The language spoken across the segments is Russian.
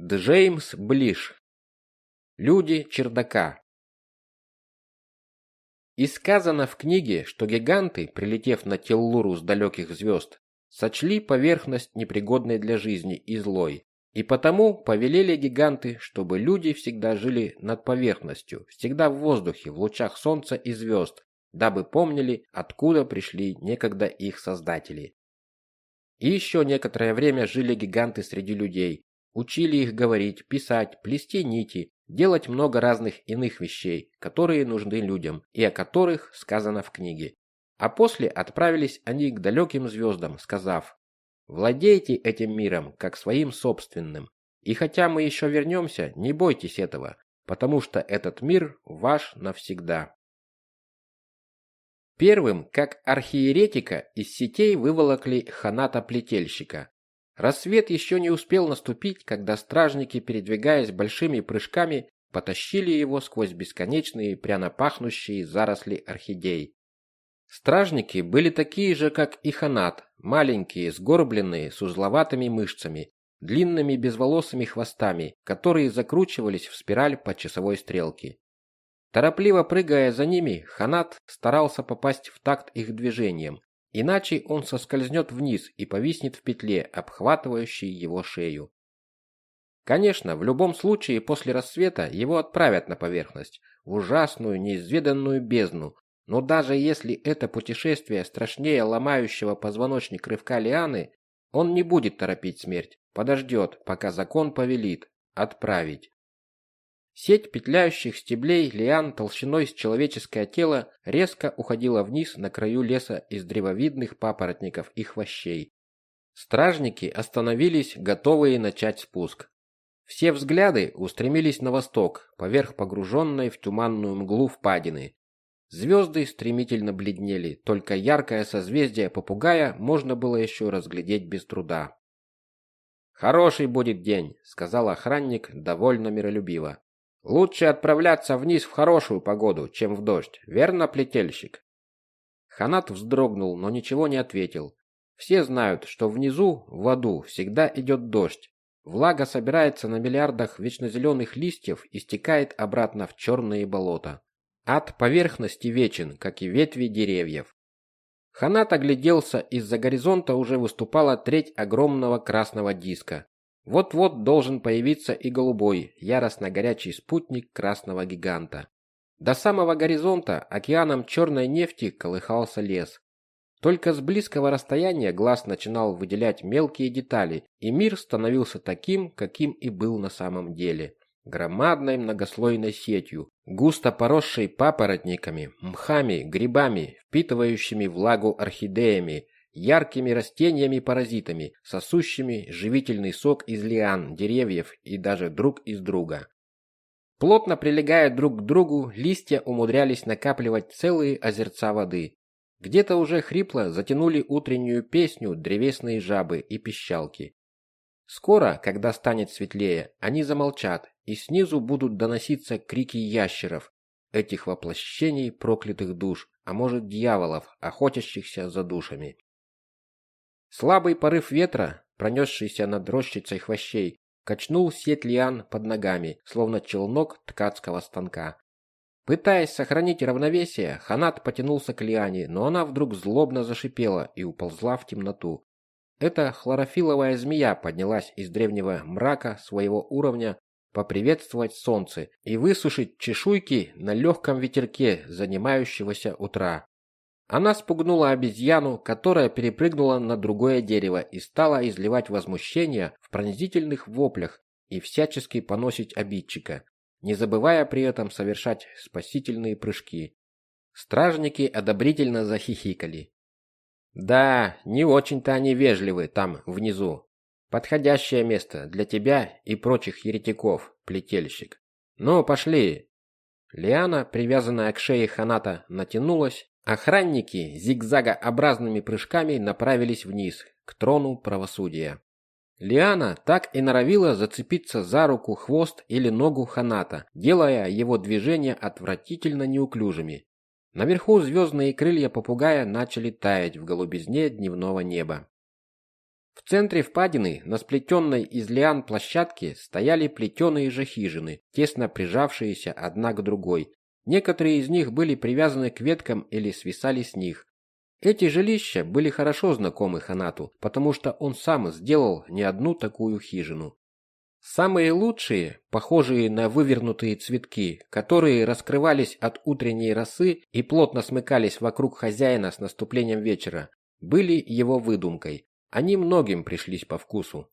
Джеймс Блиш. Люди чердака. И сказано в книге, что гиганты, прилетев на Теллуру с далеких звезд, сочли поверхность непригодной для жизни и злой, и потому повелели гиганты, чтобы люди всегда жили над поверхностью, всегда в воздухе, в лучах солнца и звезд, дабы помнили, откуда пришли некогда их создатели. И еще некоторое время жили гиганты среди людей, Учили их говорить, писать, плести нити, делать много разных иных вещей, которые нужны людям и о которых сказано в книге. А после отправились они к далеким звездам, сказав, «Владейте этим миром, как своим собственным, и хотя мы еще вернемся, не бойтесь этого, потому что этот мир ваш навсегда». Первым, как архиеретика, из сетей выволокли ханата-плетельщика, Рассвет еще не успел наступить, когда стражники, передвигаясь большими прыжками, потащили его сквозь бесконечные пряно пахнущие заросли орхидей. Стражники были такие же, как и ханат, маленькие, сгорбленные, с узловатыми мышцами, длинными безволосыми хвостами, которые закручивались в спираль по часовой стрелке. Торопливо прыгая за ними, ханат старался попасть в такт их движениям, Иначе он соскользнет вниз и повиснет в петле, обхватывающей его шею. Конечно, в любом случае после рассвета его отправят на поверхность, в ужасную неизведанную бездну, но даже если это путешествие страшнее ломающего позвоночник рывка лианы, он не будет торопить смерть, подождет, пока закон повелит отправить. Сеть петляющих стеблей лиан толщиной с человеческое тело резко уходила вниз на краю леса из древовидных папоротников и хвощей. Стражники остановились, готовые начать спуск. Все взгляды устремились на восток, поверх погруженной в туманную мглу впадины. Звезды стремительно бледнели, только яркое созвездие попугая можно было еще разглядеть без труда. «Хороший будет день», — сказал охранник довольно миролюбиво. Лучше отправляться вниз в хорошую погоду, чем в дождь, верно, плетельщик? Ханат вздрогнул, но ничего не ответил. Все знают, что внизу, в аду, всегда идет дождь. Влага собирается на миллиардах вечно зеленых листьев и стекает обратно в черные болота. Ад поверхности вечен, как и ветви деревьев. Ханат огляделся, из-за горизонта уже выступала треть огромного красного диска. Вот-вот должен появиться и голубой, яростно горячий спутник красного гиганта. До самого горизонта океаном черной нефти колыхался лес. Только с близкого расстояния глаз начинал выделять мелкие детали, и мир становился таким, каким и был на самом деле. Громадной многослойной сетью, густо поросшей папоротниками, мхами, грибами, впитывающими влагу орхидеями, яркими растениями-паразитами, сосущими живительный сок из лиан, деревьев и даже друг из друга. Плотно прилегая друг к другу, листья умудрялись накапливать целые озерца воды. Где-то уже хрипло затянули утреннюю песню древесные жабы и пищалки. Скоро, когда станет светлее, они замолчат, и снизу будут доноситься крики ящеров, этих воплощений проклятых душ, а может дьяволов, охотящихся за душами. Слабый порыв ветра, пронесшийся над рощицей хвощей, качнул сеть лиан под ногами, словно челнок ткацкого станка. Пытаясь сохранить равновесие, Ханат потянулся к лиане, но она вдруг злобно зашипела и уползла в темноту. Эта хлорофиловая змея поднялась из древнего мрака своего уровня поприветствовать солнце и высушить чешуйки на легком ветерке занимающегося утра. Она спугнула обезьяну, которая перепрыгнула на другое дерево и стала изливать возмущение в пронзительных воплях и всячески поносить обидчика, не забывая при этом совершать спасительные прыжки. Стражники одобрительно захихикали. Да, не очень-то они вежливы там внизу. Подходящее место для тебя и прочих еретиков, плетельщик. Ну, пошли. Лиана, привязанная к шее Ханата, натянулась Охранники зигзагообразными прыжками направились вниз, к трону правосудия. Лиана так и норовила зацепиться за руку, хвост или ногу Ханата, делая его движения отвратительно неуклюжими. Наверху звездные крылья попугая начали таять в голубизне дневного неба. В центре впадины, на сплетенной из лиан площадке, стояли плетеные же хижины, тесно прижавшиеся одна к другой. Некоторые из них были привязаны к веткам или свисали с них. Эти жилища были хорошо знакомы Ханату, потому что он сам сделал не одну такую хижину. Самые лучшие, похожие на вывернутые цветки, которые раскрывались от утренней росы и плотно смыкались вокруг хозяина с наступлением вечера, были его выдумкой. Они многим пришлись по вкусу.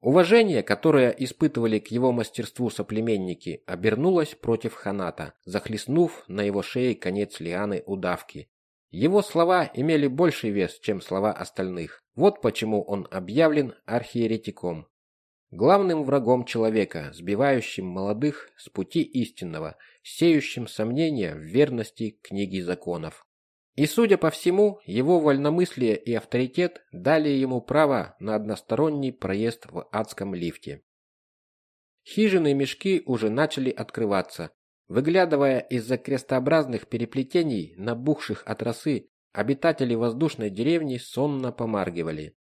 Уважение, которое испытывали к его мастерству соплеменники, обернулось против Ханата, захлестнув на его шее конец лианы удавки. Его слова имели больший вес, чем слова остальных. Вот почему он объявлен архиеретиком. Главным врагом человека, сбивающим молодых с пути истинного, сеющим сомнения в верности книги законов. И, судя по всему, его вольномыслие и авторитет дали ему право на односторонний проезд в адском лифте. Хижины и мешки уже начали открываться. Выглядывая из-за крестообразных переплетений, набухших от росы, обитатели воздушной деревни сонно помаргивали.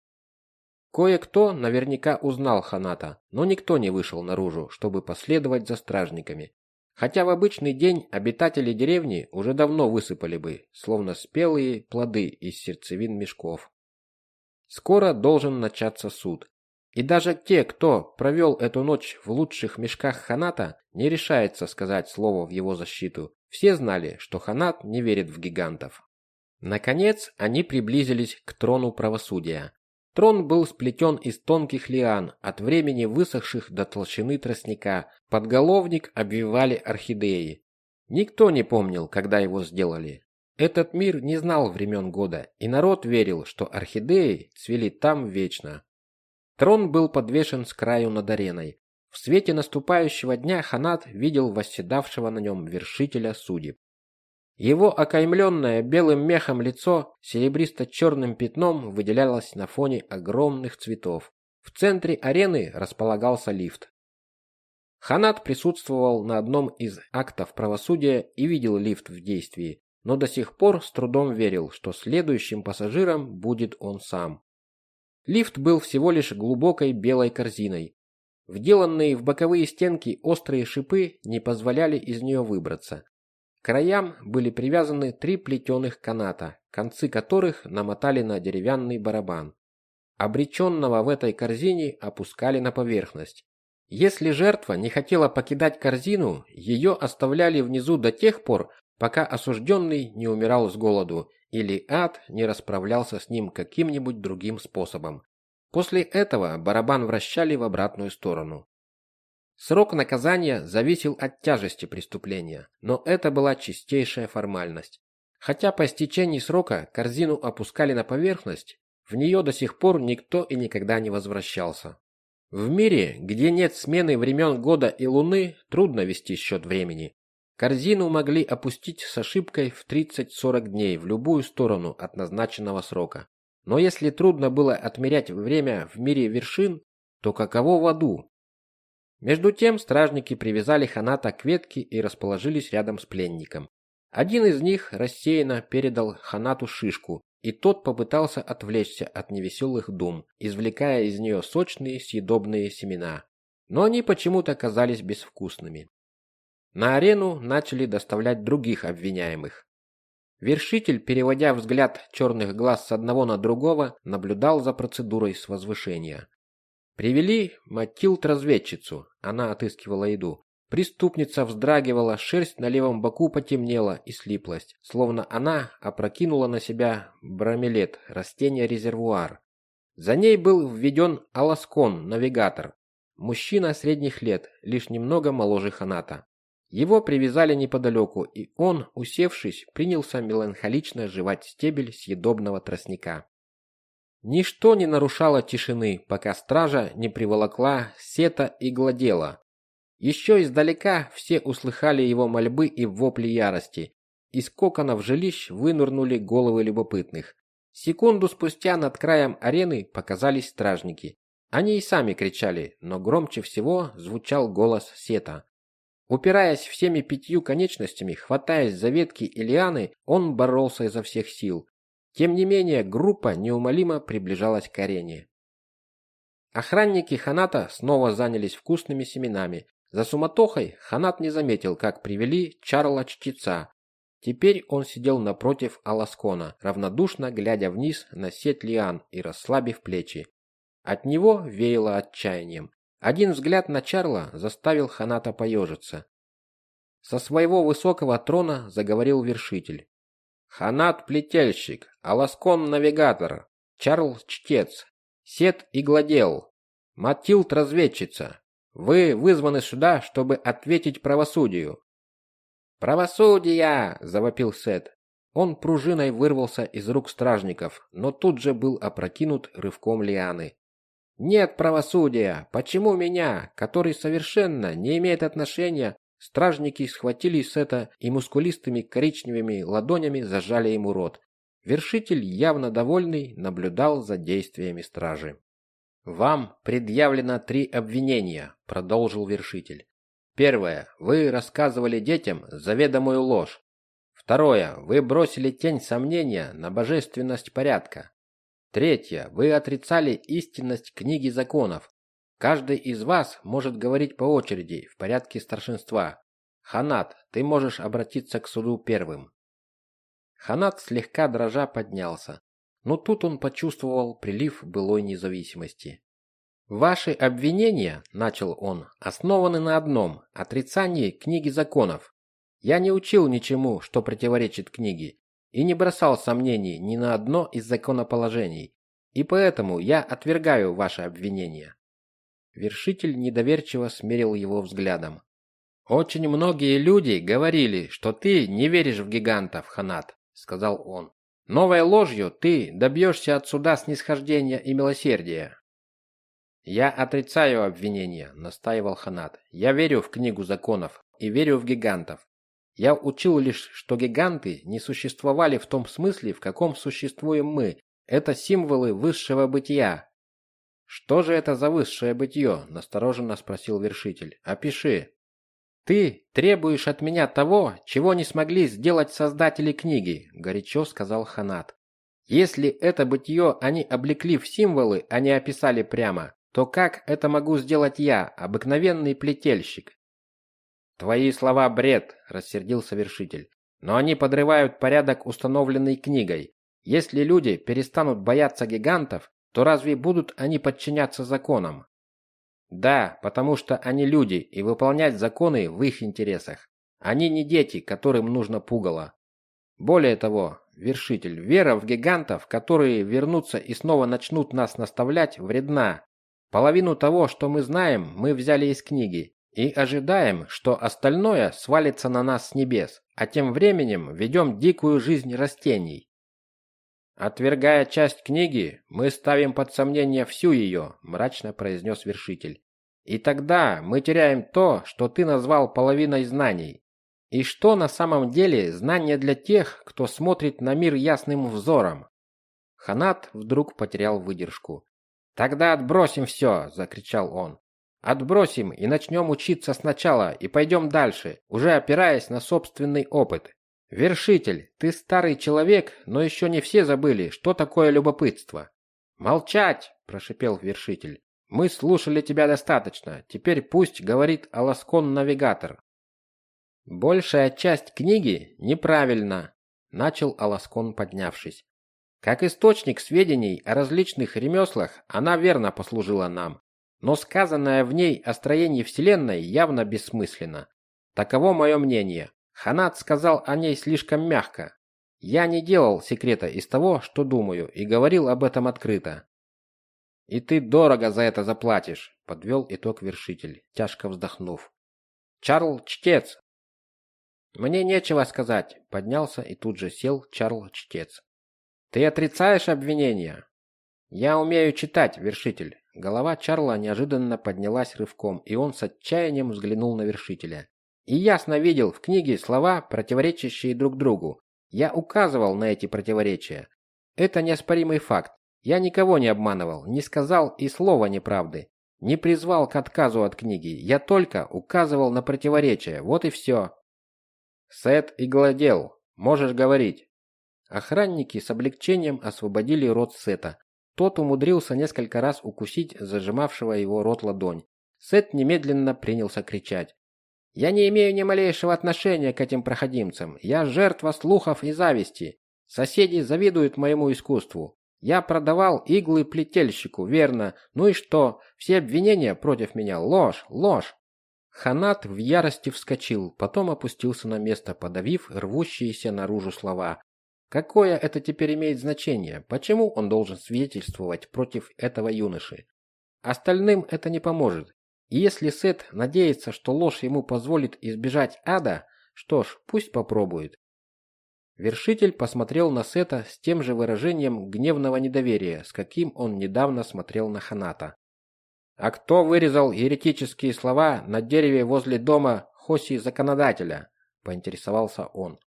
Кое-кто наверняка узнал Ханата, но никто не вышел наружу, чтобы последовать за стражниками. Хотя в обычный день обитатели деревни уже давно высыпали бы, словно спелые плоды из сердцевин мешков. Скоро должен начаться суд. И даже те, кто провел эту ночь в лучших мешках Ханата, не решается сказать слово в его защиту. Все знали, что Ханат не верит в гигантов. Наконец, они приблизились к трону правосудия. Трон был сплетен из тонких лиан, от времени высохших до толщины тростника. Подголовник обвивали орхидеи. Никто не помнил, когда его сделали. Этот мир не знал времен года, и народ верил, что орхидеи цвели там вечно. Трон был подвешен с краю над ареной. В свете наступающего дня Ханат видел восседавшего на нем вершителя судеб. Его окаймленное белым мехом лицо серебристо-черным пятном выделялось на фоне огромных цветов. В центре арены располагался лифт. Ханат присутствовал на одном из актов правосудия и видел лифт в действии, но до сих пор с трудом верил, что следующим пассажиром будет он сам. Лифт был всего лишь глубокой белой корзиной. Вделанные в боковые стенки острые шипы не позволяли из нее выбраться краям были привязаны три плетеных каната, концы которых намотали на деревянный барабан. Обреченного в этой корзине опускали на поверхность. Если жертва не хотела покидать корзину, ее оставляли внизу до тех пор, пока осужденный не умирал с голоду или ад не расправлялся с ним каким-нибудь другим способом. После этого барабан вращали в обратную сторону. Срок наказания зависел от тяжести преступления, но это была чистейшая формальность. Хотя по истечении срока корзину опускали на поверхность, в нее до сих пор никто и никогда не возвращался. В мире, где нет смены времен года и луны, трудно вести счет времени. Корзину могли опустить с ошибкой в 30-40 дней в любую сторону от назначенного срока. Но если трудно было отмерять время в мире вершин, то каково в аду, между тем стражники привязали Ханата к ветке и расположились рядом с пленником. Один из них рассеянно передал Ханату шишку, и тот попытался отвлечься от невеселых дум, извлекая из нее сочные съедобные семена. Но они почему-то оказались безвкусными. На арену начали доставлять других обвиняемых. Вершитель, переводя взгляд черных глаз с одного на другого, наблюдал за процедурой с возвышения. Привели Матилд-разведчицу, она отыскивала еду. Преступница вздрагивала, шерсть на левом боку потемнела и слиплась, словно она опрокинула на себя бромелет, растение-резервуар. За ней был введен Аласкон, навигатор, мужчина средних лет, лишь немного моложе Ханата. Его привязали неподалеку, и он, усевшись, принялся меланхолично жевать стебель съедобного тростника. Ничто не нарушало тишины, пока стража не приволокла сета и гладела. Еще издалека все услыхали его мольбы и вопли ярости. Из коконов жилищ вынырнули головы любопытных. Секунду спустя над краем арены показались стражники. Они и сами кричали, но громче всего звучал голос Сета. Упираясь всеми пятью конечностями, хватаясь за ветки и лианы, он боролся изо всех сил. Тем не менее, группа неумолимо приближалась к арене. Охранники Ханата снова занялись вкусными семенами. За суматохой Ханат не заметил, как привели Чарла Чтеца. Теперь он сидел напротив Аласкона, равнодушно глядя вниз на сеть лиан и расслабив плечи. От него веяло отчаянием. Один взгляд на Чарла заставил Ханата поежиться. Со своего высокого трона заговорил вершитель. Ханат плетельщик, Аласкон навигатор, Чарл чтец, Сет и гладел, Матилд разведчица. Вы вызваны сюда, чтобы ответить правосудию. Правосудия! завопил Сет. Он пружиной вырвался из рук стражников, но тут же был опрокинут рывком лианы. Нет правосудия. Почему меня, который совершенно не имеет отношения Стражники схватили Сета и мускулистыми коричневыми ладонями зажали ему рот. Вершитель, явно довольный, наблюдал за действиями стражи. «Вам предъявлено три обвинения», – продолжил вершитель. «Первое. Вы рассказывали детям заведомую ложь. Второе. Вы бросили тень сомнения на божественность порядка. Третье. Вы отрицали истинность книги законов, Каждый из вас может говорить по очереди в порядке старшинства. Ханат, ты можешь обратиться к суду первым. Ханат слегка дрожа поднялся, но тут он почувствовал прилив былой независимости. Ваши обвинения, начал он, основаны на одном отрицании книги законов. Я не учил ничему, что противоречит книге, и не бросал сомнений ни на одно из законоположений, и поэтому я отвергаю ваши обвинения. Вершитель недоверчиво смерил его взглядом. Очень многие люди говорили, что ты не веришь в гигантов, Ханат, сказал он. Новой ложью ты добьешься от суда снисхождения и милосердия. Я отрицаю обвинения, настаивал Ханат. Я верю в книгу законов и верю в гигантов. Я учил лишь, что гиганты не существовали в том смысле, в каком существуем мы. Это символы высшего бытия, «Что же это за высшее бытие?» – настороженно спросил вершитель. «Опиши». «Ты требуешь от меня того, чего не смогли сделать создатели книги», – горячо сказал Ханат. «Если это бытие они облекли в символы, а не описали прямо, то как это могу сделать я, обыкновенный плетельщик?» «Твои слова бред», – рассердился вершитель. «Но они подрывают порядок, установленный книгой. Если люди перестанут бояться гигантов, то разве будут они подчиняться законам? Да, потому что они люди, и выполнять законы в их интересах. Они не дети, которым нужно пугало. Более того, вершитель, вера в гигантов, которые вернутся и снова начнут нас наставлять, вредна. Половину того, что мы знаем, мы взяли из книги и ожидаем, что остальное свалится на нас с небес, а тем временем ведем дикую жизнь растений. Отвергая часть книги, мы ставим под сомнение всю ее, мрачно произнес вершитель. И тогда мы теряем то, что ты назвал половиной знаний. И что на самом деле знание для тех, кто смотрит на мир ясным взором? Ханат вдруг потерял выдержку. Тогда отбросим все, закричал он. Отбросим и начнем учиться сначала и пойдем дальше, уже опираясь на собственный опыт. Вершитель, ты старый человек, но еще не все забыли, что такое любопытство. Молчать, прошипел вершитель. Мы слушали тебя достаточно. Теперь пусть говорит Аласкон-навигатор. Большая часть книги неправильна, начал Аласкон, поднявшись. Как источник сведений о различных ремеслах, она верно послужила нам, но сказанное в ней о строении вселенной явно бессмысленно. Таково мое мнение. Ханат сказал о ней слишком мягко. Я не делал секрета из того, что думаю, и говорил об этом открыто. И ты дорого за это заплатишь, подвел итог вершитель, тяжко вздохнув. Чарл Чтец. Мне нечего сказать, поднялся и тут же сел Чарл Чтец. Ты отрицаешь обвинения? Я умею читать, вершитель. Голова Чарла неожиданно поднялась рывком, и он с отчаянием взглянул на вершителя. И ясно видел в книге слова, противоречащие друг другу. Я указывал на эти противоречия. Это неоспоримый факт. Я никого не обманывал, не сказал и слова неправды. Не призвал к отказу от книги. Я только указывал на противоречия. Вот и все. Сет и гладел. Можешь говорить. Охранники с облегчением освободили рот Сета. Тот умудрился несколько раз укусить зажимавшего его рот ладонь. Сет немедленно принялся кричать. «Я не имею ни малейшего отношения к этим проходимцам. Я жертва слухов и зависти. Соседи завидуют моему искусству. Я продавал иглы плетельщику, верно. Ну и что? Все обвинения против меня – ложь, ложь. Ханат в ярости вскочил, потом опустился на место, подавив рвущиеся наружу слова. Какое это теперь имеет значение? Почему он должен свидетельствовать против этого юноши? Остальным это не поможет. И если Сет надеется, что ложь ему позволит избежать ада, что ж, пусть попробует. Вершитель посмотрел на Сета с тем же выражением гневного недоверия, с каким он недавно смотрел на Ханата. А кто вырезал еретические слова на дереве возле дома Хоси законодателя? поинтересовался он.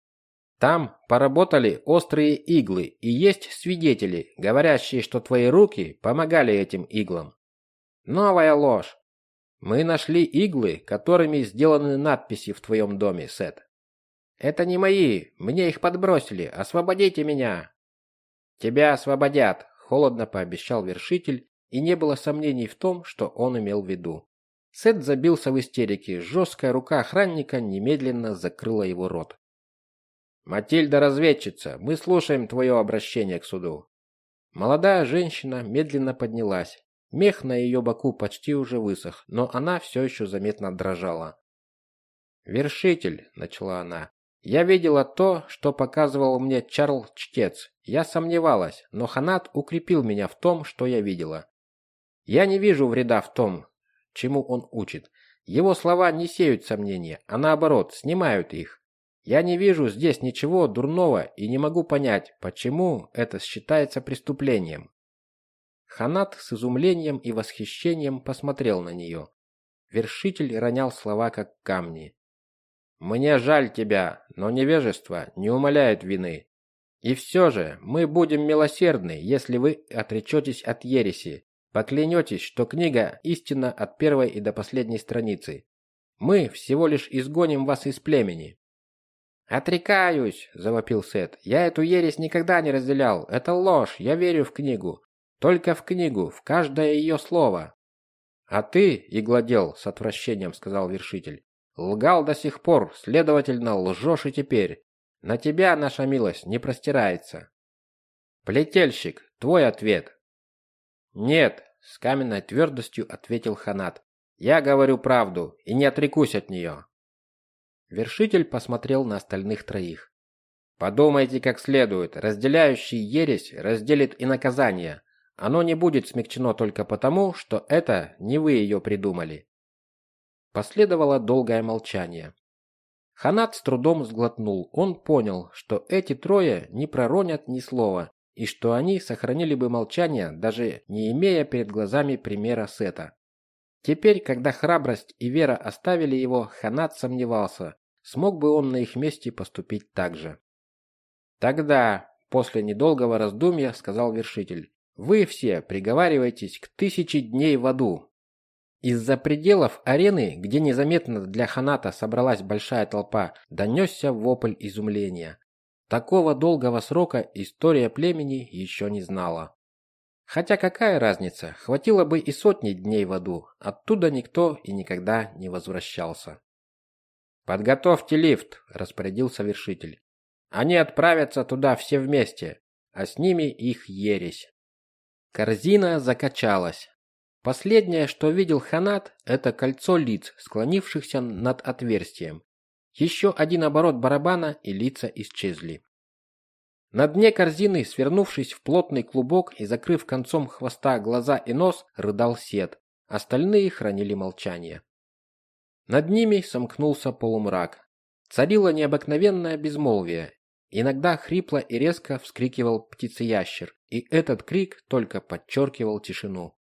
Там поработали острые иглы, и есть свидетели, говорящие, что твои руки помогали этим иглам. Новая ложь. Мы нашли иглы, которыми сделаны надписи в твоем доме, Сет. Это не мои, мне их подбросили. Освободите меня. Тебя освободят, холодно пообещал вершитель и не было сомнений в том, что он имел в виду. Сет забился в истерике, жесткая рука охранника немедленно закрыла его рот. «Матильда разведчица, мы слушаем твое обращение к суду». Молодая женщина медленно поднялась. Мех на ее боку почти уже высох, но она все еще заметно дрожала. «Вершитель», — начала она, — «я видела то, что показывал мне Чарл Чтец. Я сомневалась, но Ханат укрепил меня в том, что я видела. Я не вижу вреда в том, чему он учит. Его слова не сеют сомнения, а наоборот, снимают их. Я не вижу здесь ничего дурного и не могу понять, почему это считается преступлением. Ханат с изумлением и восхищением посмотрел на нее. Вершитель ронял слова как камни. Мне жаль тебя, но невежество не умаляет вины. И все же мы будем милосердны, если вы отречетесь от ереси, Поклянетесь, что книга истинна от первой и до последней страницы. Мы всего лишь изгоним вас из племени. Отрекаюсь, завопил Сет. Я эту ересь никогда не разделял. Это ложь. Я верю в книгу. Только в книгу, в каждое ее слово. А ты, игладел, с отвращением сказал вершитель, лгал до сих пор, следовательно, лжешь и теперь. На тебя наша милость не простирается. Плетельщик, твой ответ. Нет, с каменной твердостью ответил Ханат. Я говорю правду и не отрекусь от нее. Вершитель посмотрел на остальных троих. Подумайте как следует. Разделяющий ересь разделит и наказание. Оно не будет смягчено только потому, что это не вы ее придумали. Последовало долгое молчание. Ханат с трудом сглотнул. Он понял, что эти трое не проронят ни слова, и что они сохранили бы молчание, даже не имея перед глазами примера Сета. Теперь, когда храбрость и вера оставили его, Ханат сомневался, смог бы он на их месте поступить так же. Тогда, после недолгого раздумья, сказал вершитель, вы все приговариваетесь к тысяче дней в аду. Из-за пределов арены, где незаметно для Ханата собралась большая толпа, донесся вопль изумления. Такого долгого срока история племени еще не знала. Хотя какая разница, хватило бы и сотни дней в аду, оттуда никто и никогда не возвращался. «Подготовьте лифт», – распорядился вершитель. «Они отправятся туда все вместе, а с ними их ересь». Корзина закачалась. Последнее, что видел Ханат, это кольцо лиц, склонившихся над отверстием. Еще один оборот барабана, и лица исчезли. На дне корзины, свернувшись в плотный клубок и закрыв концом хвоста глаза и нос, рыдал Сет. Остальные хранили молчание. Над ними сомкнулся полумрак. Царило необыкновенное безмолвие. Иногда хрипло и резко вскрикивал птицеящер, и этот крик только подчеркивал тишину.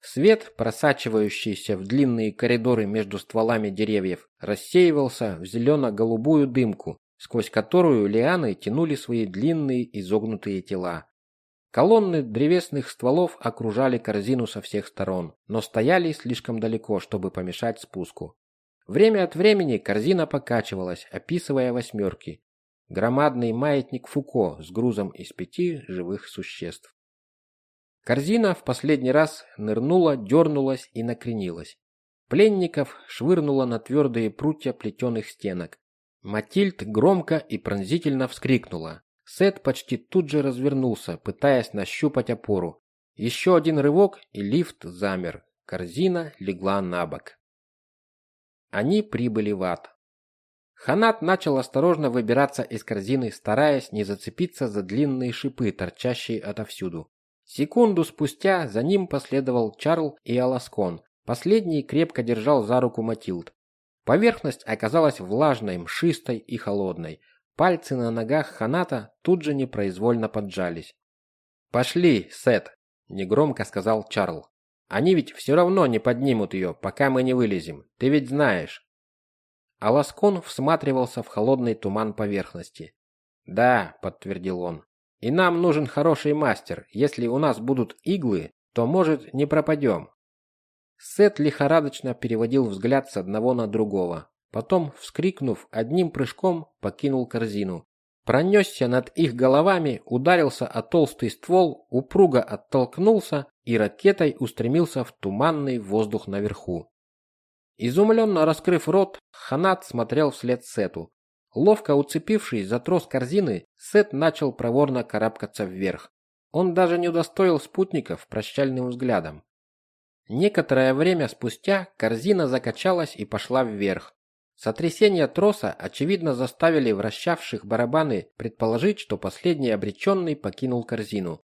Свет, просачивающийся в длинные коридоры между стволами деревьев, рассеивался в зелено-голубую дымку, сквозь которую лианы тянули свои длинные изогнутые тела. Колонны древесных стволов окружали корзину со всех сторон, но стояли слишком далеко, чтобы помешать спуску. Время от времени корзина покачивалась, описывая восьмерки. Громадный маятник Фуко с грузом из пяти живых существ. Корзина в последний раз нырнула, дернулась и накренилась. Пленников швырнула на твердые прутья плетеных стенок. Матильд громко и пронзительно вскрикнула. Сет почти тут же развернулся, пытаясь нащупать опору. Еще один рывок, и лифт замер. Корзина легла на бок. Они прибыли в ад. Ханат начал осторожно выбираться из корзины, стараясь не зацепиться за длинные шипы, торчащие отовсюду. Секунду спустя за ним последовал Чарл и Аласкон. Последний крепко держал за руку Матилд. Поверхность оказалась влажной, мшистой и холодной. Пальцы на ногах Ханата тут же непроизвольно поджались. «Пошли, Сет!» – негромко сказал Чарл. «Они ведь все равно не поднимут ее, пока мы не вылезем. Ты ведь знаешь». Аласкон всматривался в холодный туман поверхности. «Да», – подтвердил он. «И нам нужен хороший мастер. Если у нас будут иглы, то, может, не пропадем». Сет лихорадочно переводил взгляд с одного на другого. Потом, вскрикнув, одним прыжком покинул корзину. Пронесся над их головами, ударился о толстый ствол, упруго оттолкнулся и ракетой устремился в туманный воздух наверху. Изумленно раскрыв рот, Ханат смотрел вслед Сету. Ловко уцепившись за трос корзины, Сет начал проворно карабкаться вверх. Он даже не удостоил спутников прощальным взглядом. Некоторое время спустя корзина закачалась и пошла вверх. Сотрясения троса, очевидно, заставили вращавших барабаны предположить, что последний обреченный покинул корзину.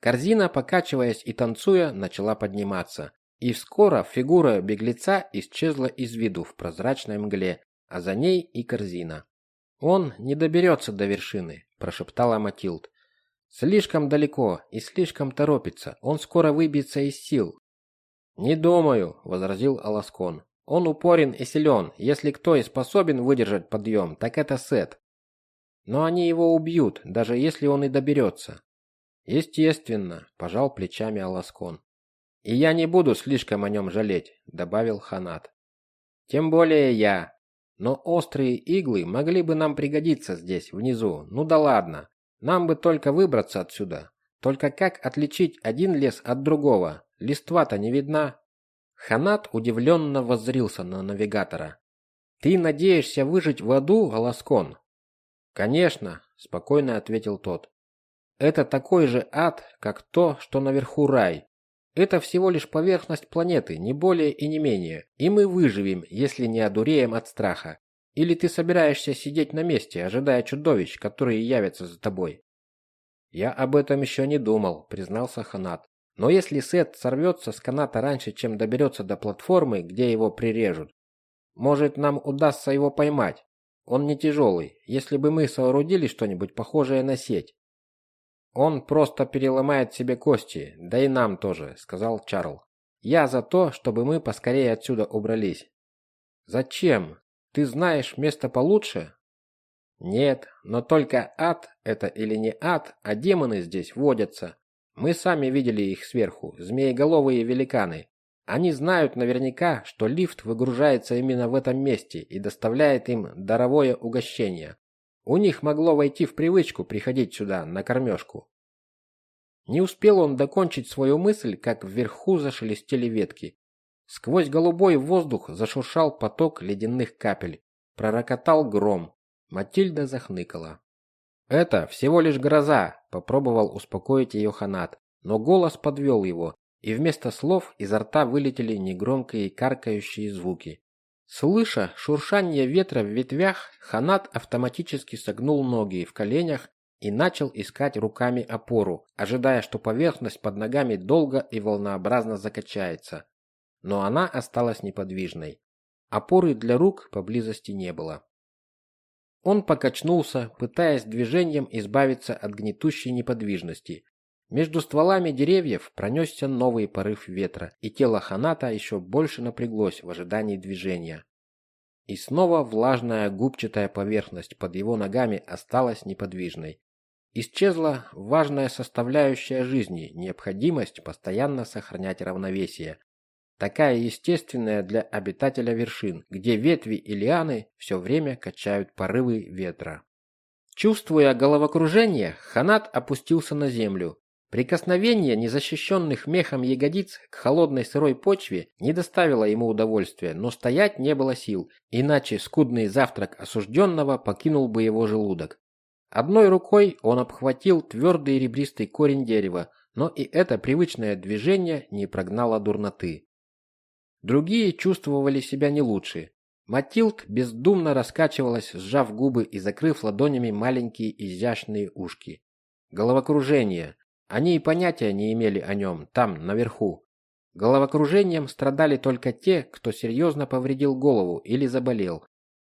Корзина, покачиваясь и танцуя, начала подниматься. И скоро фигура беглеца исчезла из виду в прозрачной мгле, а за ней и корзина. «Он не доберется до вершины», – прошептала Матилд. «Слишком далеко и слишком торопится. Он скоро выбьется из сил, «Не думаю», – возразил Аласкон. «Он упорен и силен. Если кто и способен выдержать подъем, так это Сет. Но они его убьют, даже если он и доберется». «Естественно», – пожал плечами Аласкон. «И я не буду слишком о нем жалеть», – добавил Ханат. «Тем более я. Но острые иглы могли бы нам пригодиться здесь, внизу. Ну да ладно. Нам бы только выбраться отсюда. Только как отличить один лес от другого? Листва-то не видна. Ханат удивленно воззрился на навигатора. Ты надеешься выжить в аду, Аласкон? Конечно, спокойно ответил тот. Это такой же ад, как то, что наверху рай. Это всего лишь поверхность планеты, не более и не менее. И мы выживем, если не одуреем от страха. Или ты собираешься сидеть на месте, ожидая чудовищ, которые явятся за тобой? Я об этом еще не думал, признался Ханат. Но если Сет сорвется с каната раньше, чем доберется до платформы, где его прирежут, может, нам удастся его поймать. Он не тяжелый. Если бы мы соорудили что-нибудь похожее на сеть. Он просто переломает себе кости, да и нам тоже, сказал Чарл. Я за то, чтобы мы поскорее отсюда убрались. Зачем? Ты знаешь место получше? Нет, но только ад это или не ад, а демоны здесь водятся. Мы сами видели их сверху, змееголовые великаны. Они знают наверняка, что лифт выгружается именно в этом месте и доставляет им даровое угощение. У них могло войти в привычку приходить сюда на кормежку. Не успел он докончить свою мысль, как вверху зашелестели ветки. Сквозь голубой воздух зашуршал поток ледяных капель. Пророкотал гром. Матильда захныкала. Это всего лишь гроза, попробовал успокоить ее Ханат, но голос подвел его, и вместо слов изо рта вылетели негромкие каркающие звуки. Слыша шуршание ветра в ветвях, Ханат автоматически согнул ноги в коленях и начал искать руками опору, ожидая, что поверхность под ногами долго и волнообразно закачается. Но она осталась неподвижной. Опоры для рук поблизости не было. Он покачнулся, пытаясь движением избавиться от гнетущей неподвижности. Между стволами деревьев пронесся новый порыв ветра, и тело Ханата еще больше напряглось в ожидании движения. И снова влажная губчатая поверхность под его ногами осталась неподвижной. Исчезла важная составляющая жизни необходимость постоянно сохранять равновесие, такая естественная для обитателя вершин, где ветви и лианы все время качают порывы ветра. Чувствуя головокружение, Ханат опустился на землю. Прикосновение незащищенных мехом ягодиц к холодной сырой почве не доставило ему удовольствия, но стоять не было сил, иначе скудный завтрак осужденного покинул бы его желудок. Одной рукой он обхватил твердый ребристый корень дерева, но и это привычное движение не прогнало дурноты. Другие чувствовали себя не лучше. Матилд бездумно раскачивалась, сжав губы и закрыв ладонями маленькие изящные ушки. Головокружение, они и понятия не имели о нем, там, наверху. Головокружением страдали только те, кто серьезно повредил голову или заболел.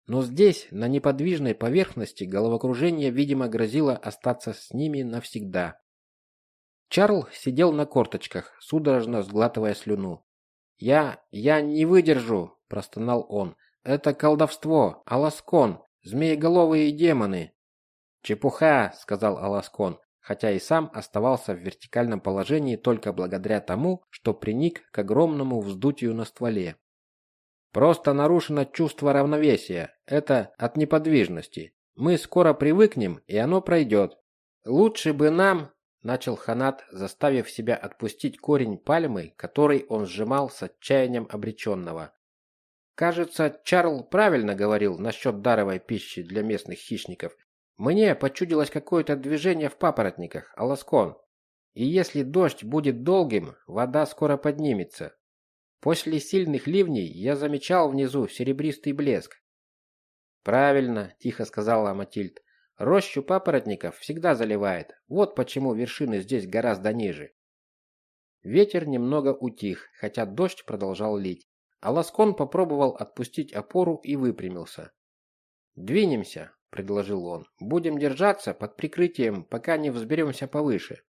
Но здесь, на неподвижной поверхности, головокружение, видимо, грозило остаться с ними навсегда. Чарл сидел на корточках, судорожно сглатывая слюну. «Я... я не выдержу!» – простонал он. «Это колдовство! Аласкон! Змееголовые демоны!» «Чепуха!» – сказал Аласкон хотя и сам оставался в вертикальном положении только благодаря тому, что приник к огромному вздутию на стволе. Просто нарушено чувство равновесия. Это от неподвижности. Мы скоро привыкнем, и оно пройдет. Лучше бы нам, начал Ханат, заставив себя отпустить корень пальмы, который он сжимал с отчаянием обреченного. Кажется, Чарл правильно говорил насчет даровой пищи для местных хищников. Мне почудилось какое-то движение в папоротниках, аласкон. И если дождь будет долгим, вода скоро поднимется. После сильных ливней я замечал внизу серебристый блеск. Правильно, тихо сказала Матильд. Рощу папоротников всегда заливает. Вот почему вершины здесь гораздо ниже. Ветер немного утих, хотя дождь продолжал лить. А попробовал отпустить опору и выпрямился. «Двинемся», предложил он. Будем держаться под прикрытием, пока не взберемся повыше.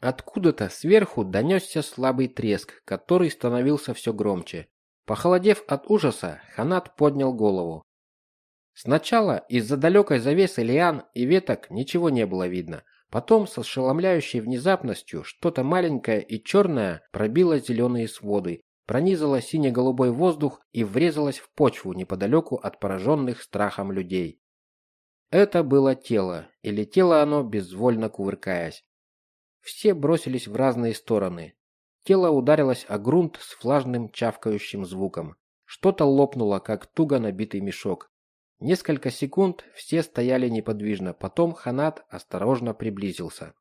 Откуда-то сверху донесся слабый треск, который становился все громче. Похолодев от ужаса, Ханат поднял голову. Сначала из-за далекой завесы лиан и веток ничего не было видно. Потом с ошеломляющей внезапностью что-то маленькое и черное пробило зеленые своды, пронизало сине-голубой воздух и врезалось в почву неподалеку от пораженных страхом людей. Это было тело, и летело оно, безвольно кувыркаясь. Все бросились в разные стороны. Тело ударилось о грунт с влажным чавкающим звуком. Что-то лопнуло, как туго набитый мешок. Несколько секунд все стояли неподвижно, потом Ханат осторожно приблизился.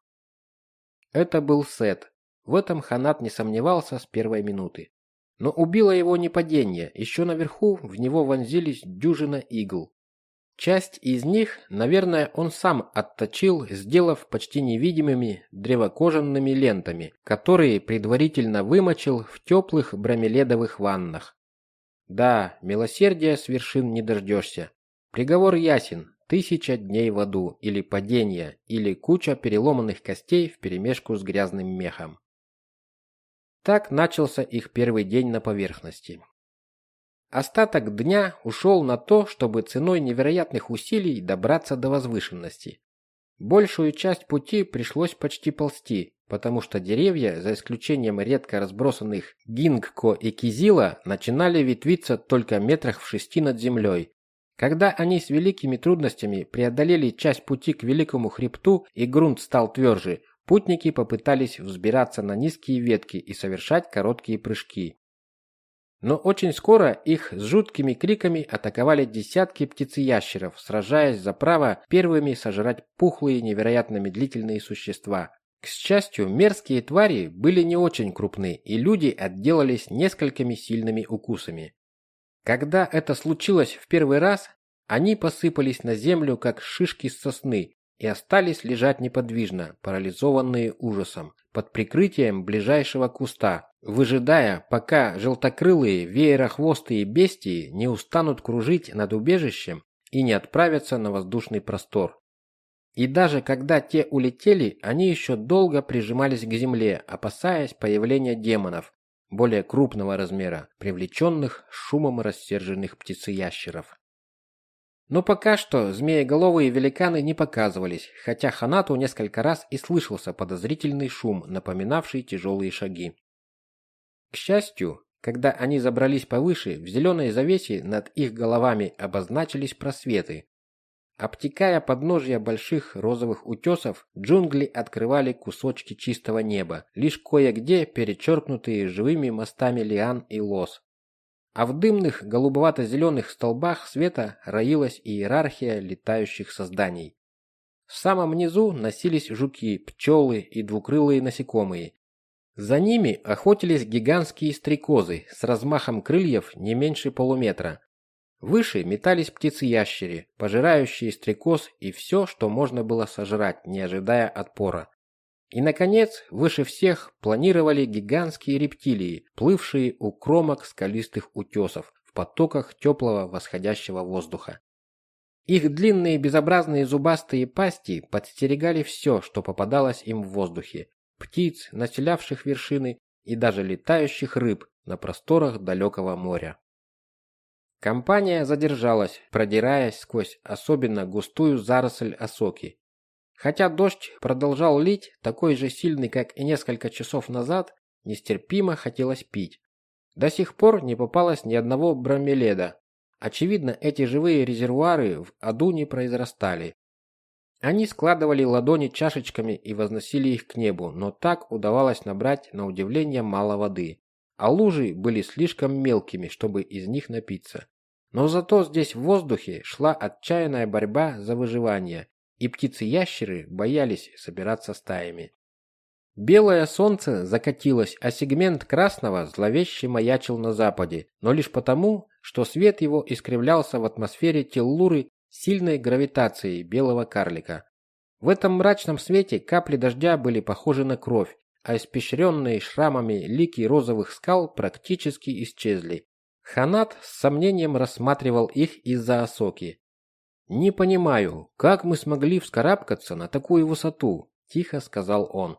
Это был Сет. В этом Ханат не сомневался с первой минуты. Но убило его не падение, еще наверху в него вонзились дюжина игл. Часть из них, наверное, он сам отточил, сделав почти невидимыми древокожаными лентами, которые предварительно вымочил в теплых бромеледовых ваннах. Да, милосердия с вершин не дождешься. Приговор ясен: тысяча дней в аду, или падение, или куча переломанных костей вперемешку с грязным мехом. Так начался их первый день на поверхности. Остаток дня ушел на то, чтобы ценой невероятных усилий добраться до возвышенности. Большую часть пути пришлось почти ползти, потому что деревья, за исключением редко разбросанных гингко и кизила, начинали ветвиться только метрах в шести над землей. Когда они с великими трудностями преодолели часть пути к великому хребту и грунт стал тверже, путники попытались взбираться на низкие ветки и совершать короткие прыжки. Но очень скоро их с жуткими криками атаковали десятки птицеящеров, сражаясь за право первыми сожрать пухлые невероятно медлительные существа. К счастью, мерзкие твари были не очень крупны, и люди отделались несколькими сильными укусами. Когда это случилось в первый раз, они посыпались на землю, как шишки с сосны, и остались лежать неподвижно, парализованные ужасом, под прикрытием ближайшего куста, выжидая, пока желтокрылые веерохвостые бестии не устанут кружить над убежищем и не отправятся на воздушный простор. И даже когда те улетели, они еще долго прижимались к земле, опасаясь появления демонов более крупного размера, привлеченных шумом рассерженных птицеящеров. Но пока что змееголовые великаны не показывались, хотя Ханату несколько раз и слышался подозрительный шум, напоминавший тяжелые шаги. К счастью, когда они забрались повыше, в зеленой завесе над их головами обозначились просветы. Обтекая подножья больших розовых утесов, джунгли открывали кусочки чистого неба, лишь кое-где перечеркнутые живыми мостами лиан и лос. А в дымных голубовато-зеленых столбах света роилась иерархия летающих созданий. В самом низу носились жуки, пчелы и двукрылые насекомые. За ними охотились гигантские стрекозы с размахом крыльев не меньше полуметра. Выше метались птицы-ящери, пожирающие стрекоз и все, что можно было сожрать, не ожидая отпора. И, наконец, выше всех планировали гигантские рептилии, плывшие у кромок скалистых утесов в потоках теплого восходящего воздуха. Их длинные безобразные зубастые пасти подстерегали все, что попадалось им в воздухе. Птиц, населявших вершины, и даже летающих рыб на просторах далекого моря. Компания задержалась, продираясь сквозь особенно густую заросль осоки. Хотя дождь продолжал лить, такой же сильный, как и несколько часов назад, нестерпимо хотелось пить. До сих пор не попалось ни одного бромеледа. Очевидно, эти живые резервуары в аду не произрастали. Они складывали ладони чашечками и возносили их к небу, но так удавалось набрать на удивление мало воды а лужи были слишком мелкими, чтобы из них напиться. Но зато здесь в воздухе шла отчаянная борьба за выживание, и птицы-ящеры боялись собираться стаями. Белое солнце закатилось, а сегмент красного зловеще маячил на западе, но лишь потому, что свет его искривлялся в атмосфере теллуры сильной гравитацией белого карлика. В этом мрачном свете капли дождя были похожи на кровь, а испещренные шрамами лики розовых скал практически исчезли. Ханат с сомнением рассматривал их из-за осоки. «Не понимаю, как мы смогли вскарабкаться на такую высоту?» – тихо сказал он.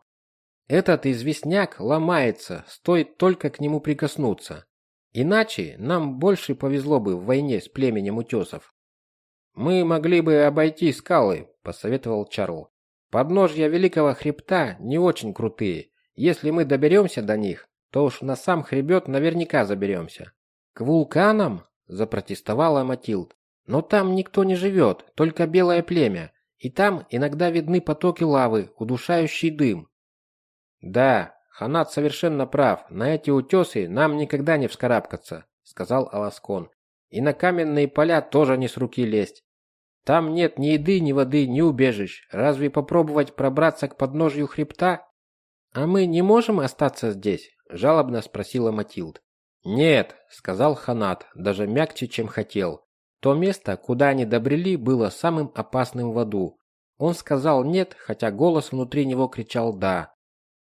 «Этот известняк ломается, стоит только к нему прикоснуться. Иначе нам больше повезло бы в войне с племенем утесов». «Мы могли бы обойти скалы», – посоветовал Чарл. «Подножья Великого Хребта не очень крутые, если мы доберемся до них, то уж на сам хребет наверняка заберемся. К вулканам? Запротестовала Матилд. Но там никто не живет, только белое племя. И там иногда видны потоки лавы, удушающий дым. Да, Ханат совершенно прав. На эти утесы нам никогда не вскарабкаться, сказал Аласкон. И на каменные поля тоже не с руки лезть. Там нет ни еды, ни воды, ни убежищ. Разве попробовать пробраться к подножью хребта «А мы не можем остаться здесь?» – жалобно спросила Матилд. «Нет», – сказал Ханат, даже мягче, чем хотел. То место, куда они добрели, было самым опасным в аду. Он сказал «нет», хотя голос внутри него кричал «да».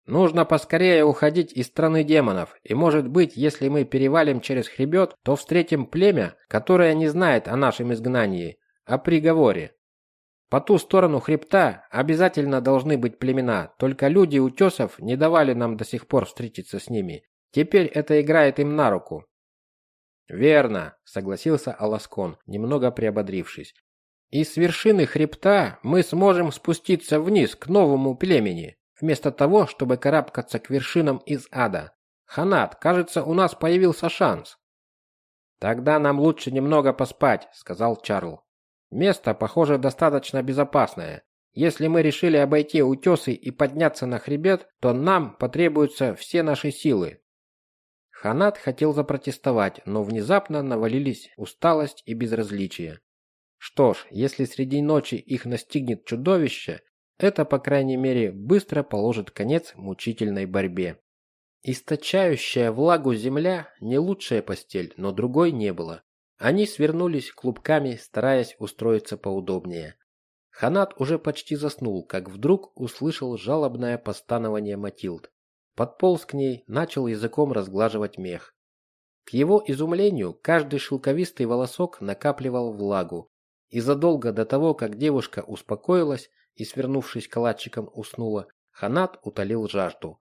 «Нужно поскорее уходить из страны демонов, и может быть, если мы перевалим через хребет, то встретим племя, которое не знает о нашем изгнании, о приговоре. По ту сторону хребта обязательно должны быть племена, только люди утесов не давали нам до сих пор встретиться с ними. Теперь это играет им на руку. Верно, согласился Аласкон, немного приободрившись. И с вершины хребта мы сможем спуститься вниз к новому племени, вместо того, чтобы карабкаться к вершинам из ада. Ханат, кажется, у нас появился шанс. Тогда нам лучше немного поспать, сказал Чарл. Место, похоже, достаточно безопасное. Если мы решили обойти утесы и подняться на хребет, то нам потребуются все наши силы. Ханат хотел запротестовать, но внезапно навалились усталость и безразличие. Что ж, если среди ночи их настигнет чудовище, это, по крайней мере, быстро положит конец мучительной борьбе. Источающая влагу земля – не лучшая постель, но другой не было. Они свернулись клубками, стараясь устроиться поудобнее. Ханат уже почти заснул, как вдруг услышал жалобное постанование Матилд. Подполз к ней, начал языком разглаживать мех. К его изумлению, каждый шелковистый волосок накапливал влагу, и задолго до того, как девушка успокоилась и, свернувшись калачиком, уснула, Ханат утолил жажду.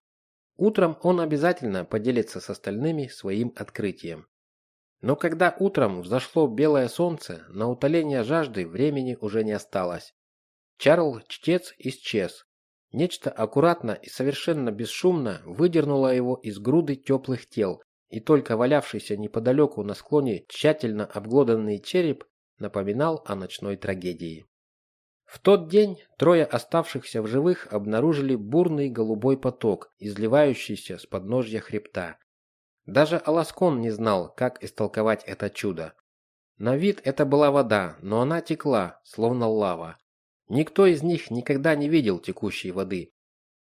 Утром он обязательно поделится с остальными своим открытием. Но когда утром взошло белое солнце, на утоление жажды времени уже не осталось. Чарл чтец исчез. Нечто аккуратно и совершенно бесшумно выдернуло его из груды теплых тел, и только валявшийся неподалеку на склоне тщательно обглоданный череп напоминал о ночной трагедии. В тот день трое оставшихся в живых обнаружили бурный голубой поток, изливающийся с подножья хребта. Даже Аласкон не знал, как истолковать это чудо. На вид это была вода, но она текла, словно лава. Никто из них никогда не видел текущей воды.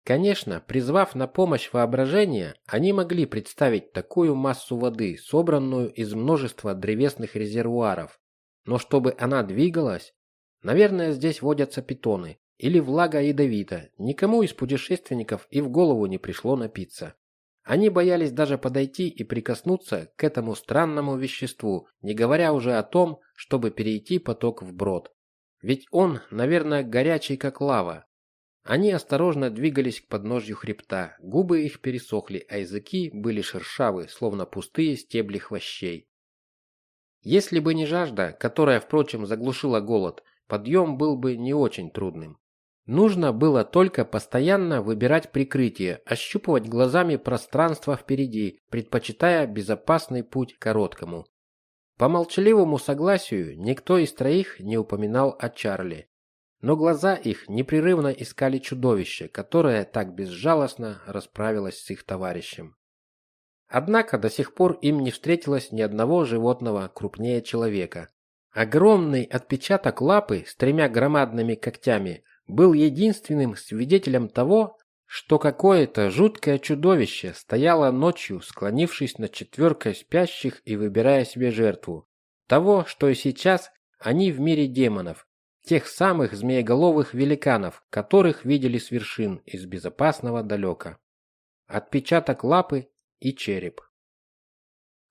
Конечно, призвав на помощь воображение, они могли представить такую массу воды, собранную из множества древесных резервуаров. Но чтобы она двигалась, наверное, здесь водятся питоны или влага ядовита. Никому из путешественников и в голову не пришло напиться. Они боялись даже подойти и прикоснуться к этому странному веществу, не говоря уже о том, чтобы перейти поток вброд. Ведь он, наверное, горячий как лава. Они осторожно двигались к подножью хребта, губы их пересохли, а языки были шершавы, словно пустые стебли хвощей. Если бы не жажда, которая, впрочем, заглушила голод, подъем был бы не очень трудным. Нужно было только постоянно выбирать прикрытие, ощупывать глазами пространство впереди, предпочитая безопасный путь короткому. По молчаливому согласию никто из троих не упоминал о Чарли. Но глаза их непрерывно искали чудовище, которое так безжалостно расправилось с их товарищем. Однако до сих пор им не встретилось ни одного животного крупнее человека. Огромный отпечаток лапы с тремя громадными когтями был единственным свидетелем того, что какое-то жуткое чудовище стояло ночью, склонившись над четверкой спящих и выбирая себе жертву. Того, что и сейчас они в мире демонов, тех самых змееголовых великанов, которых видели с вершин из безопасного далека. Отпечаток лапы и череп.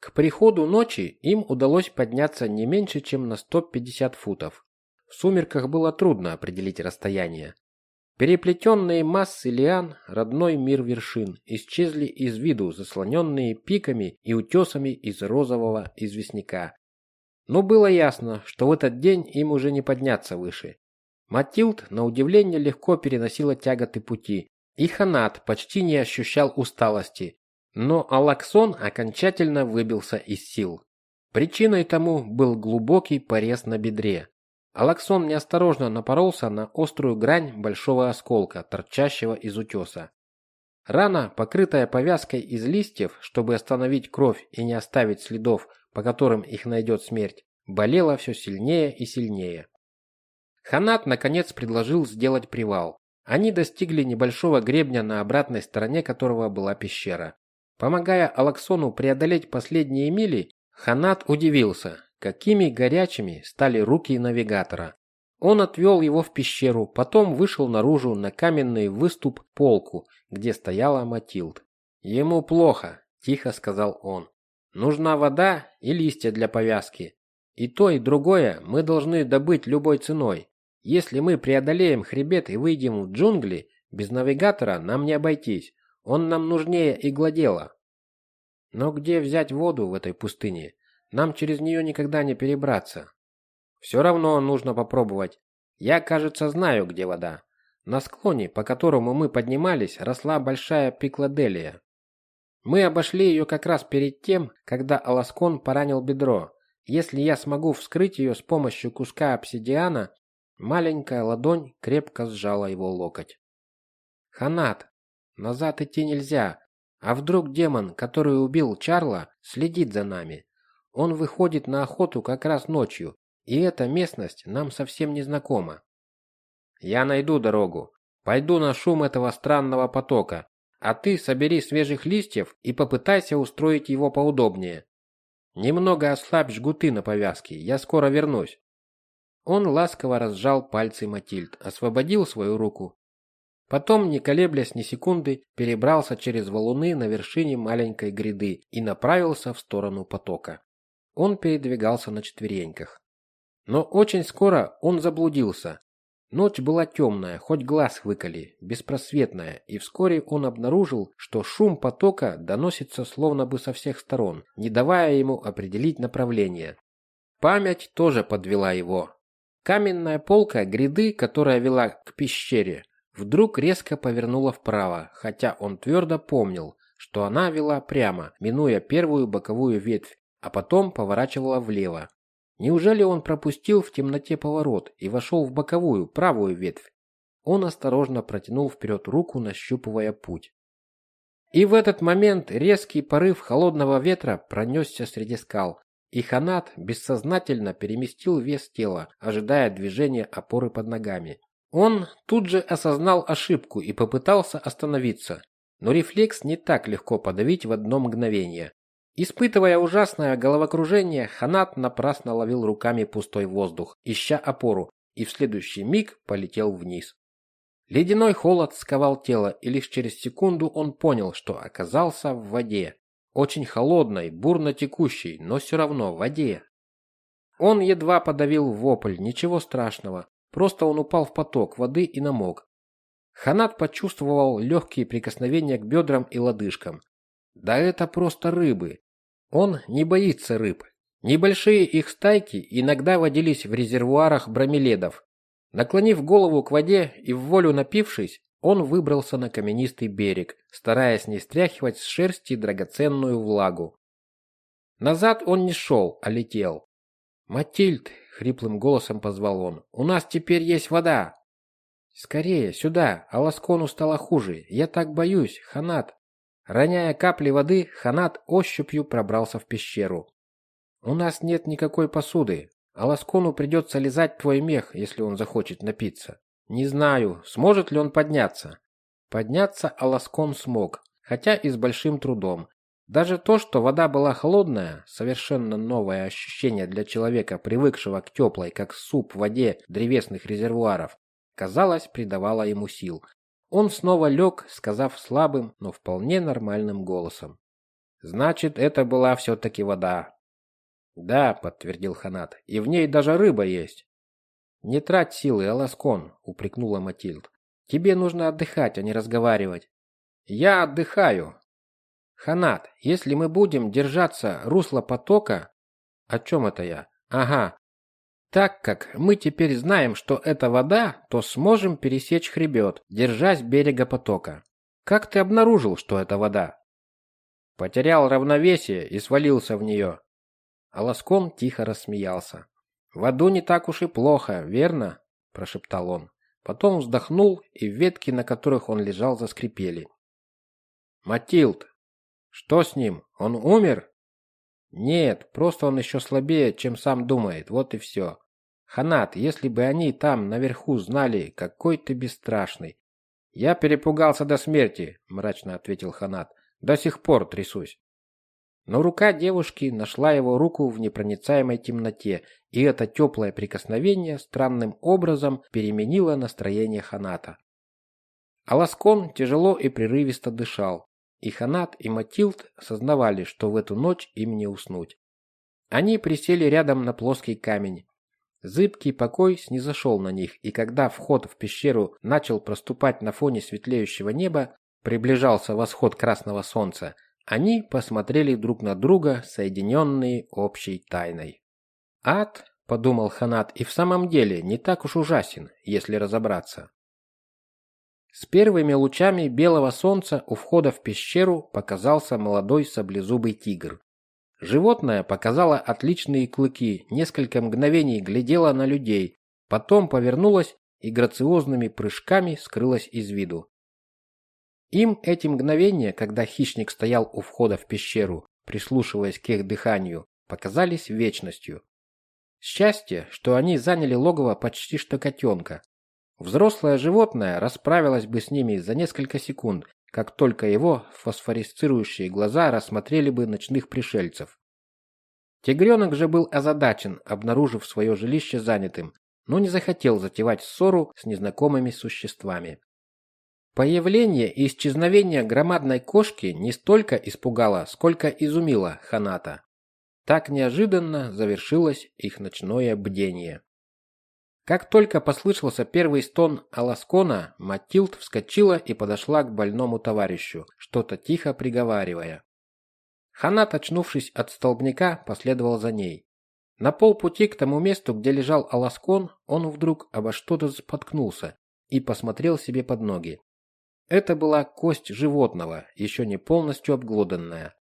К приходу ночи им удалось подняться не меньше, чем на 150 футов. В сумерках было трудно определить расстояние. Переплетенные массы лиан, родной мир вершин, исчезли из виду, заслоненные пиками и утесами из розового известняка. Но было ясно, что в этот день им уже не подняться выше. Матилд, на удивление, легко переносила тяготы пути, и Ханат почти не ощущал усталости, но Алаксон окончательно выбился из сил. Причиной тому был глубокий порез на бедре. Алаксон неосторожно напоролся на острую грань большого осколка, торчащего из утеса. Рана, покрытая повязкой из листьев, чтобы остановить кровь и не оставить следов, по которым их найдет смерть, болела все сильнее и сильнее. Ханат наконец предложил сделать привал. Они достигли небольшого гребня, на обратной стороне которого была пещера. Помогая Алаксону преодолеть последние мили, Ханат удивился, какими горячими стали руки навигатора. Он отвел его в пещеру, потом вышел наружу на каменный выступ полку, где стояла Матилд. Ему плохо, тихо сказал он. Нужна вода и листья для повязки. И то, и другое мы должны добыть любой ценой. Если мы преодолеем хребет и выйдем в джунгли, без навигатора нам не обойтись. Он нам нужнее иглодела. Но где взять воду в этой пустыне? Нам через нее никогда не перебраться. Все равно нужно попробовать. Я, кажется, знаю, где вода. На склоне, по которому мы поднимались, росла большая пикладелия. Мы обошли ее как раз перед тем, когда Аласкон поранил бедро. Если я смогу вскрыть ее с помощью куска обсидиана, маленькая ладонь крепко сжала его локоть. Ханат, назад идти нельзя. А вдруг демон, который убил Чарла, следит за нами? Он выходит на охоту как раз ночью, и эта местность нам совсем не знакома. Я найду дорогу. Пойду на шум этого странного потока, а ты собери свежих листьев и попытайся устроить его поудобнее. Немного ослабь жгуты на повязке, я скоро вернусь. Он ласково разжал пальцы Матильд, освободил свою руку. Потом, не колеблясь ни секунды, перебрался через валуны на вершине маленькой гряды и направился в сторону потока. Он передвигался на четвереньках. Но очень скоро он заблудился. Ночь была темная, хоть глаз выколи, беспросветная, и вскоре он обнаружил, что шум потока доносится словно бы со всех сторон, не давая ему определить направление. Память тоже подвела его. Каменная полка гряды, которая вела к пещере, вдруг резко повернула вправо, хотя он твердо помнил, что она вела прямо, минуя первую боковую ветвь, а потом поворачивала влево. Неужели он пропустил в темноте поворот и вошел в боковую, правую ветвь? Он осторожно протянул вперед руку, нащупывая путь. И в этот момент резкий порыв холодного ветра пронесся среди скал, и Ханат бессознательно переместил вес тела, ожидая движения опоры под ногами. Он тут же осознал ошибку и попытался остановиться, но рефлекс не так легко подавить в одно мгновение. Испытывая ужасное головокружение, Ханат напрасно ловил руками пустой воздух, ища опору, и в следующий миг полетел вниз. Ледяной холод сковал тело, и лишь через секунду он понял, что оказался в воде. Очень холодной, бурно текущей, но все равно в воде. Он едва подавил вопль, ничего страшного. Просто он упал в поток воды и намок. Ханат почувствовал легкие прикосновения к бедрам и лодыжкам. Да это просто рыбы. Он не боится рыб. Небольшие их стайки иногда водились в резервуарах бромеледов, Наклонив голову к воде и в волю напившись, он выбрался на каменистый берег, стараясь не стряхивать с шерсти драгоценную влагу. Назад он не шел, а летел. «Матильд!» — хриплым голосом позвал он. «У нас теперь есть вода!» «Скорее, сюда! А Ласкону стало хуже! Я так боюсь, Ханат!» Роняя капли воды, Ханат ощупью пробрался в пещеру. «У нас нет никакой посуды. А Ласкону придется лизать твой мех, если он захочет напиться. Не знаю, сможет ли он подняться. Подняться Аласкон смог, хотя и с большим трудом. Даже то, что вода была холодная, совершенно новое ощущение для человека, привыкшего к теплой, как суп в воде древесных резервуаров, казалось, придавало ему сил. Он снова лег, сказав слабым, но вполне нормальным голосом. Значит, это была все-таки вода. Да, подтвердил Ханат. И в ней даже рыба есть. Не трать силы, Аласкон, упрекнула Матильд. Тебе нужно отдыхать, а не разговаривать. Я отдыхаю. Ханат, если мы будем держаться русла потока, о чем это я? Ага. Так как мы теперь знаем, что это вода, то сможем пересечь хребет, держась берега потока. Как ты обнаружил, что это вода? Потерял равновесие и свалился в нее. А Лоскон тихо рассмеялся. «В аду не так уж и плохо, верно?» – прошептал он. Потом вздохнул, и ветки, на которых он лежал, заскрипели. «Матилд! Что с ним? Он умер?» «Нет, просто он еще слабее, чем сам думает, вот и все. Ханат, если бы они там, наверху, знали, какой ты бесстрашный!» «Я перепугался до смерти», – мрачно ответил Ханат. «До сих пор трясусь». Но рука девушки нашла его руку в непроницаемой темноте, и это теплое прикосновение странным образом переменило настроение Ханата. Аласкон тяжело и прерывисто дышал, и Ханат и Матилд сознавали, что в эту ночь им не уснуть. Они присели рядом на плоский камень. Зыбкий покой снизошел на них, и когда вход в пещеру начал проступать на фоне светлеющего неба, приближался восход красного солнца, они посмотрели друг на друга, соединенные общей тайной. Ад, подумал Ханат, и в самом деле не так уж ужасен, если разобраться. С первыми лучами белого солнца у входа в пещеру показался молодой саблезубый тигр. Животное показало отличные клыки, несколько мгновений глядело на людей, потом повернулось и грациозными прыжками скрылось из виду. Им эти мгновения, когда хищник стоял у входа в пещеру, прислушиваясь к их дыханию, показались вечностью. Счастье, что они заняли логово почти что котенка. Взрослое животное расправилось бы с ними за несколько секунд, как только его фосфорисцирующие глаза рассмотрели бы ночных пришельцев. Тигренок же был озадачен, обнаружив свое жилище занятым, но не захотел затевать ссору с незнакомыми существами. Появление и исчезновение громадной кошки не столько испугало, сколько изумило Ханата. Так неожиданно завершилось их ночное бдение. Как только послышался первый стон Аласкона, Матилд вскочила и подошла к больному товарищу, что-то тихо приговаривая. Ханат, очнувшись от столбняка, последовал за ней. На полпути к тому месту, где лежал Аласкон, он вдруг обо что-то споткнулся и посмотрел себе под ноги. Это была кость животного, еще не полностью обглоданная.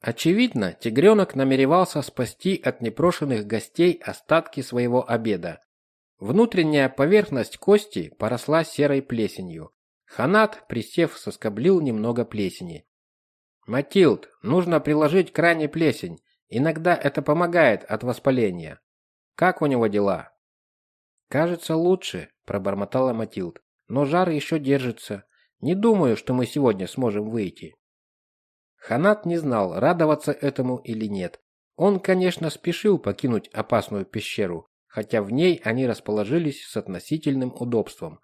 Очевидно, тигренок намеревался спасти от непрошенных гостей остатки своего обеда. Внутренняя поверхность кости поросла серой плесенью. Ханат, присев, соскоблил немного плесени. «Матилд, нужно приложить к ране плесень. Иногда это помогает от воспаления. Как у него дела?» «Кажется, лучше», – пробормотала Матилд. «Но жар еще держится. Не думаю, что мы сегодня сможем выйти». Ханат не знал, радоваться этому или нет. Он, конечно, спешил покинуть опасную пещеру, хотя в ней они расположились с относительным удобством.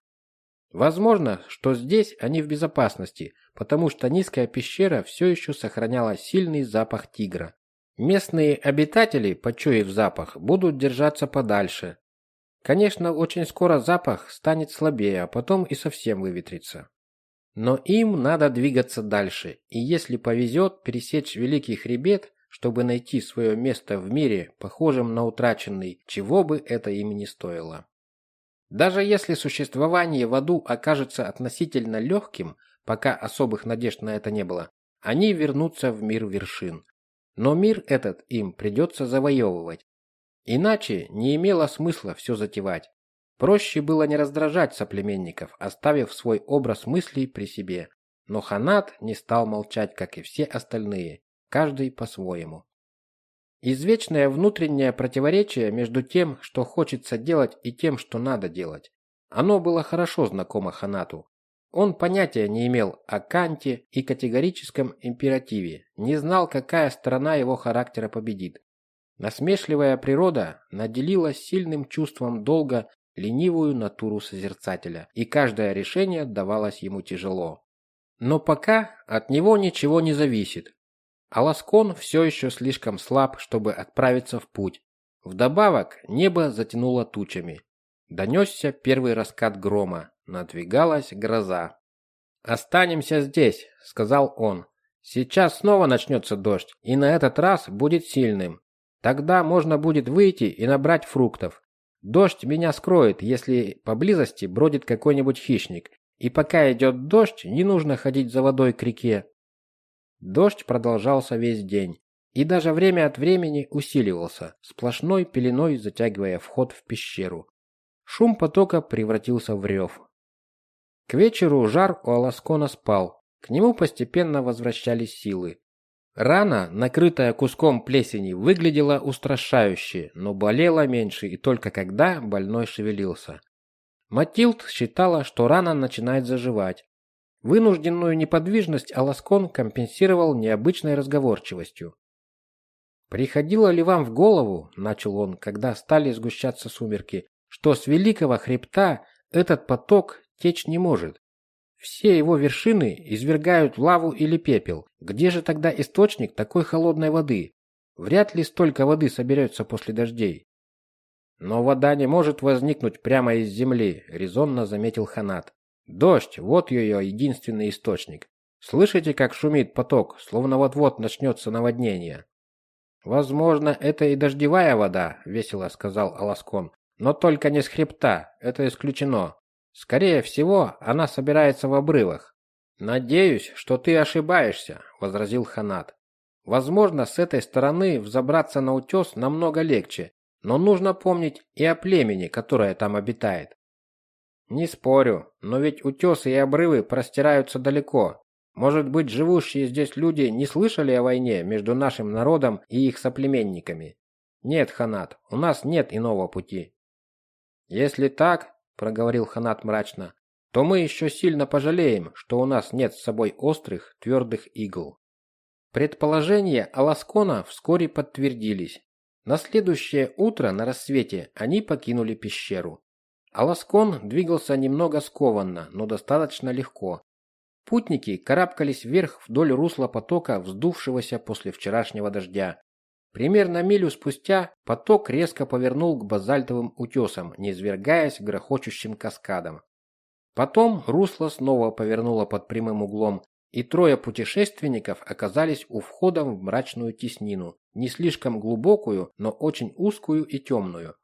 Возможно, что здесь они в безопасности, потому что низкая пещера все еще сохраняла сильный запах тигра. Местные обитатели, почуяв запах, будут держаться подальше. Конечно, очень скоро запах станет слабее, а потом и совсем выветрится. Но им надо двигаться дальше, и если повезет пересечь Великий Хребет, чтобы найти свое место в мире, похожем на утраченный, чего бы это им не стоило. Даже если существование в аду окажется относительно легким, пока особых надежд на это не было, они вернутся в мир вершин. Но мир этот им придется завоевывать. Иначе не имело смысла все затевать. Проще было не раздражать соплеменников, оставив свой образ мыслей при себе. Но Ханат не стал молчать, как и все остальные, каждый по-своему. Извечное внутреннее противоречие между тем, что хочется делать, и тем, что надо делать. Оно было хорошо знакомо Ханату. Он понятия не имел о Канте и категорическом императиве, не знал, какая сторона его характера победит. Насмешливая природа наделила сильным чувством долга ленивую натуру созерцателя, и каждое решение давалось ему тяжело. Но пока от него ничего не зависит, а Ласкон все еще слишком слаб, чтобы отправиться в путь. Вдобавок небо затянуло тучами. Донесся первый раскат грома, надвигалась гроза. «Останемся здесь», — сказал он. «Сейчас снова начнется дождь, и на этот раз будет сильным. Тогда можно будет выйти и набрать фруктов. Дождь меня скроет, если поблизости бродит какой-нибудь хищник. И пока идет дождь, не нужно ходить за водой к реке. Дождь продолжался весь день и даже время от времени усиливался, сплошной пеленой затягивая вход в пещеру. Шум потока превратился в рев. К вечеру жар у Аласкона спал, к нему постепенно возвращались силы. Рана, накрытая куском плесени, выглядела устрашающе, но болела меньше и только когда больной шевелился. Матилд считала, что рана начинает заживать, Вынужденную неподвижность Аласкон компенсировал необычной разговорчивостью. «Приходило ли вам в голову, — начал он, когда стали сгущаться сумерки, — что с великого хребта этот поток течь не может? Все его вершины извергают лаву или пепел. Где же тогда источник такой холодной воды? Вряд ли столько воды соберется после дождей. Но вода не может возникнуть прямо из земли, резонно заметил Ханат. Дождь, вот ее единственный источник. Слышите, как шумит поток, словно вот-вот начнется наводнение? Возможно, это и дождевая вода, весело сказал Аласкон. Но только не с хребта, это исключено. Скорее всего, она собирается в обрывах. Надеюсь, что ты ошибаешься, возразил Ханат. Возможно, с этой стороны взобраться на утес намного легче, но нужно помнить и о племени, которое там обитает. Не спорю, но ведь утесы и обрывы простираются далеко. Может быть, живущие здесь люди не слышали о войне между нашим народом и их соплеменниками? Нет, Ханат, у нас нет иного пути. Если так, проговорил Ханат мрачно, то мы еще сильно пожалеем, что у нас нет с собой острых, твердых игл. Предположения Аласкона вскоре подтвердились. На следующее утро на рассвете они покинули пещеру. Аласкон двигался немного скованно, но достаточно легко. Путники карабкались вверх вдоль русла потока, вздувшегося после вчерашнего дождя. Примерно милю спустя поток резко повернул к базальтовым утесам, низвергаясь грохочущим каскадом. Потом русло снова повернуло под прямым углом, и трое путешественников оказались у входа в мрачную теснину, не слишком глубокую, но очень узкую и темную.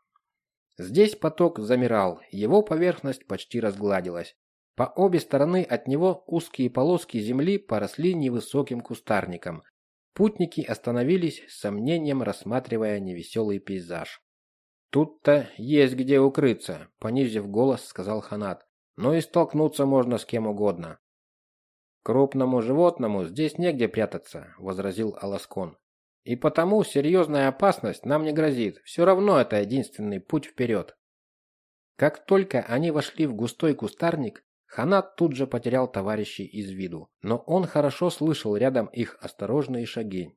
Здесь поток замирал, его поверхность почти разгладилась. По обе стороны от него узкие полоски земли поросли невысоким кустарником. Путники остановились с сомнением, рассматривая невеселый пейзаж. «Тут-то есть где укрыться», — понизив голос, сказал Ханат. «Но и столкнуться можно с кем угодно». «Крупному животному здесь негде прятаться», — возразил Аласкон. «И потому серьезная опасность нам не грозит. Все равно это единственный путь вперед». Как только они вошли в густой кустарник, Ханат тут же потерял товарищей из виду, но он хорошо слышал рядом их осторожные шаги.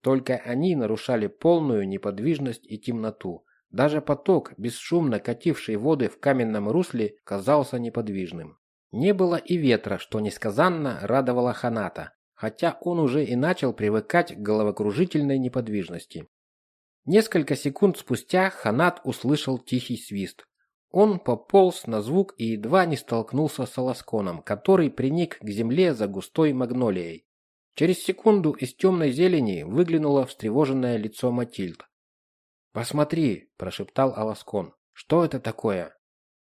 Только они нарушали полную неподвижность и темноту. Даже поток, бесшумно кативший воды в каменном русле, казался неподвижным. Не было и ветра, что несказанно радовало Ханата, хотя он уже и начал привыкать к головокружительной неподвижности. Несколько секунд спустя Ханат услышал тихий свист, он пополз на звук и едва не столкнулся с Аласконом, который приник к земле за густой магнолией. Через секунду из темной зелени выглянуло встревоженное лицо Матильд. «Посмотри», – прошептал Аласкон, – «что это такое?»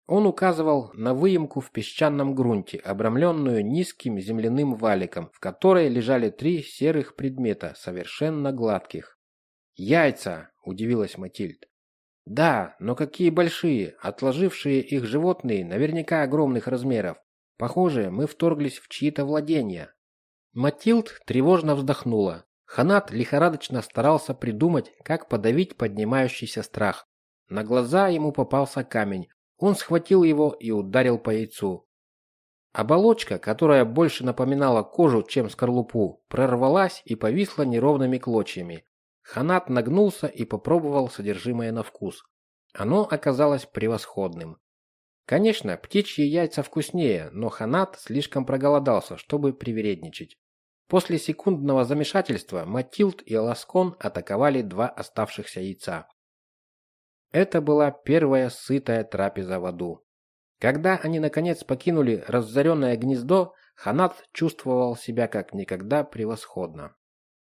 Он указывал на выемку в песчаном грунте, обрамленную низким земляным валиком, в которой лежали три серых предмета, совершенно гладких. «Яйца!» – удивилась Матильд. Да, но какие большие, отложившие их животные наверняка огромных размеров. Похоже, мы вторглись в чьи-то владения. Матилд тревожно вздохнула. Ханат лихорадочно старался придумать, как подавить поднимающийся страх. На глаза ему попался камень. Он схватил его и ударил по яйцу. Оболочка, которая больше напоминала кожу, чем скорлупу, прорвалась и повисла неровными клочьями. Ханат нагнулся и попробовал содержимое на вкус. Оно оказалось превосходным. Конечно, птичьи яйца вкуснее, но Ханат слишком проголодался, чтобы привередничать. После секундного замешательства Матилд и Ласкон атаковали два оставшихся яйца. Это была первая сытая трапеза в аду. Когда они наконец покинули разоренное гнездо, Ханат чувствовал себя как никогда превосходно.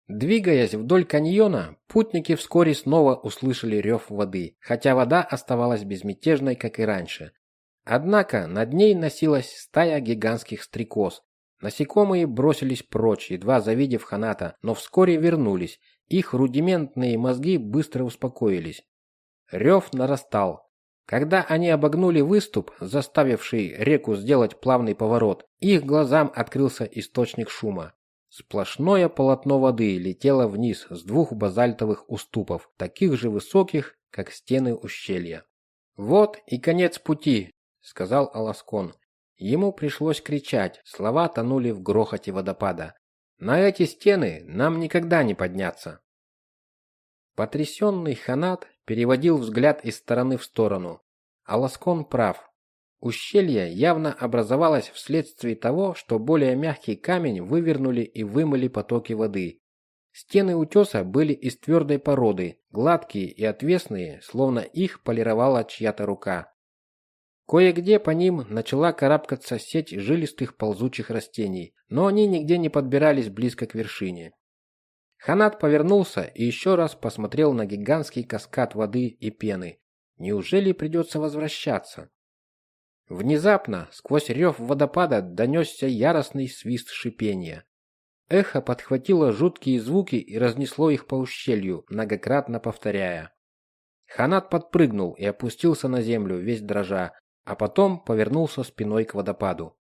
Двигаясь вдоль каньона, путники вскоре снова услышали рев воды, хотя вода оставалась безмятежной, как и раньше. Однако над ней носилась стая гигантских стрекоз. Насекомые бросились прочь, едва завидев Ханата, но вскоре вернулись. Их рудиментные мозги быстро успокоились. Рев нарастал. Когда они обогнули выступ, заставивший реку сделать плавный поворот, их глазам открылся источник шума. Сплошное полотно воды летело вниз с двух базальтовых уступов, таких же высоких, как стены ущелья. «Вот и конец пути», — сказал Аласкон. Ему пришлось кричать, слова тонули в грохоте водопада. «На эти стены нам никогда не подняться». Потрясенный Ханат переводил взгляд из стороны в сторону. Аласкон прав. Ущелье явно образовалось вследствие того, что более мягкий камень вывернули и вымыли потоки воды. Стены утеса были из твердой породы, гладкие и отвесные, словно их полировала чья-то рука. Кое-где по ним начала карабкаться сеть жилистых ползучих растений, но они нигде не подбирались близко к вершине. Ханат повернулся и еще раз посмотрел на гигантский каскад воды и пены. Неужели придется возвращаться? Внезапно, сквозь рев водопада, донесся яростный свист шипения. Эхо подхватило жуткие звуки и разнесло их по ущелью, многократно повторяя. Ханат подпрыгнул и опустился на землю, весь дрожа, а потом повернулся спиной к водопаду.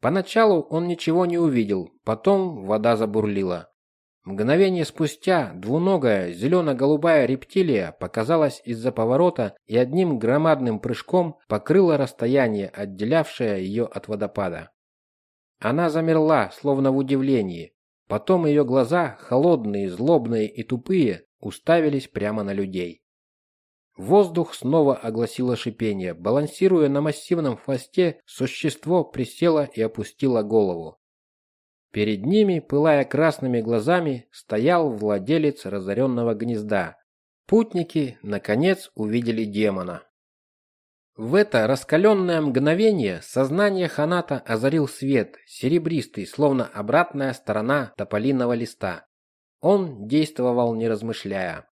Поначалу он ничего не увидел, потом вода забурлила. Мгновение спустя двуногая зелено-голубая рептилия показалась из-за поворота и одним громадным прыжком покрыла расстояние, отделявшее ее от водопада. Она замерла, словно в удивлении. Потом ее глаза, холодные, злобные и тупые, уставились прямо на людей. Воздух снова огласило шипение. Балансируя на массивном хвосте, существо присело и опустило голову. Перед ними, пылая красными глазами, стоял владелец разоренного гнезда. Путники, наконец, увидели демона. В это раскаленное мгновение сознание Ханата озарил свет, серебристый, словно обратная сторона тополиного листа. Он действовал не размышляя.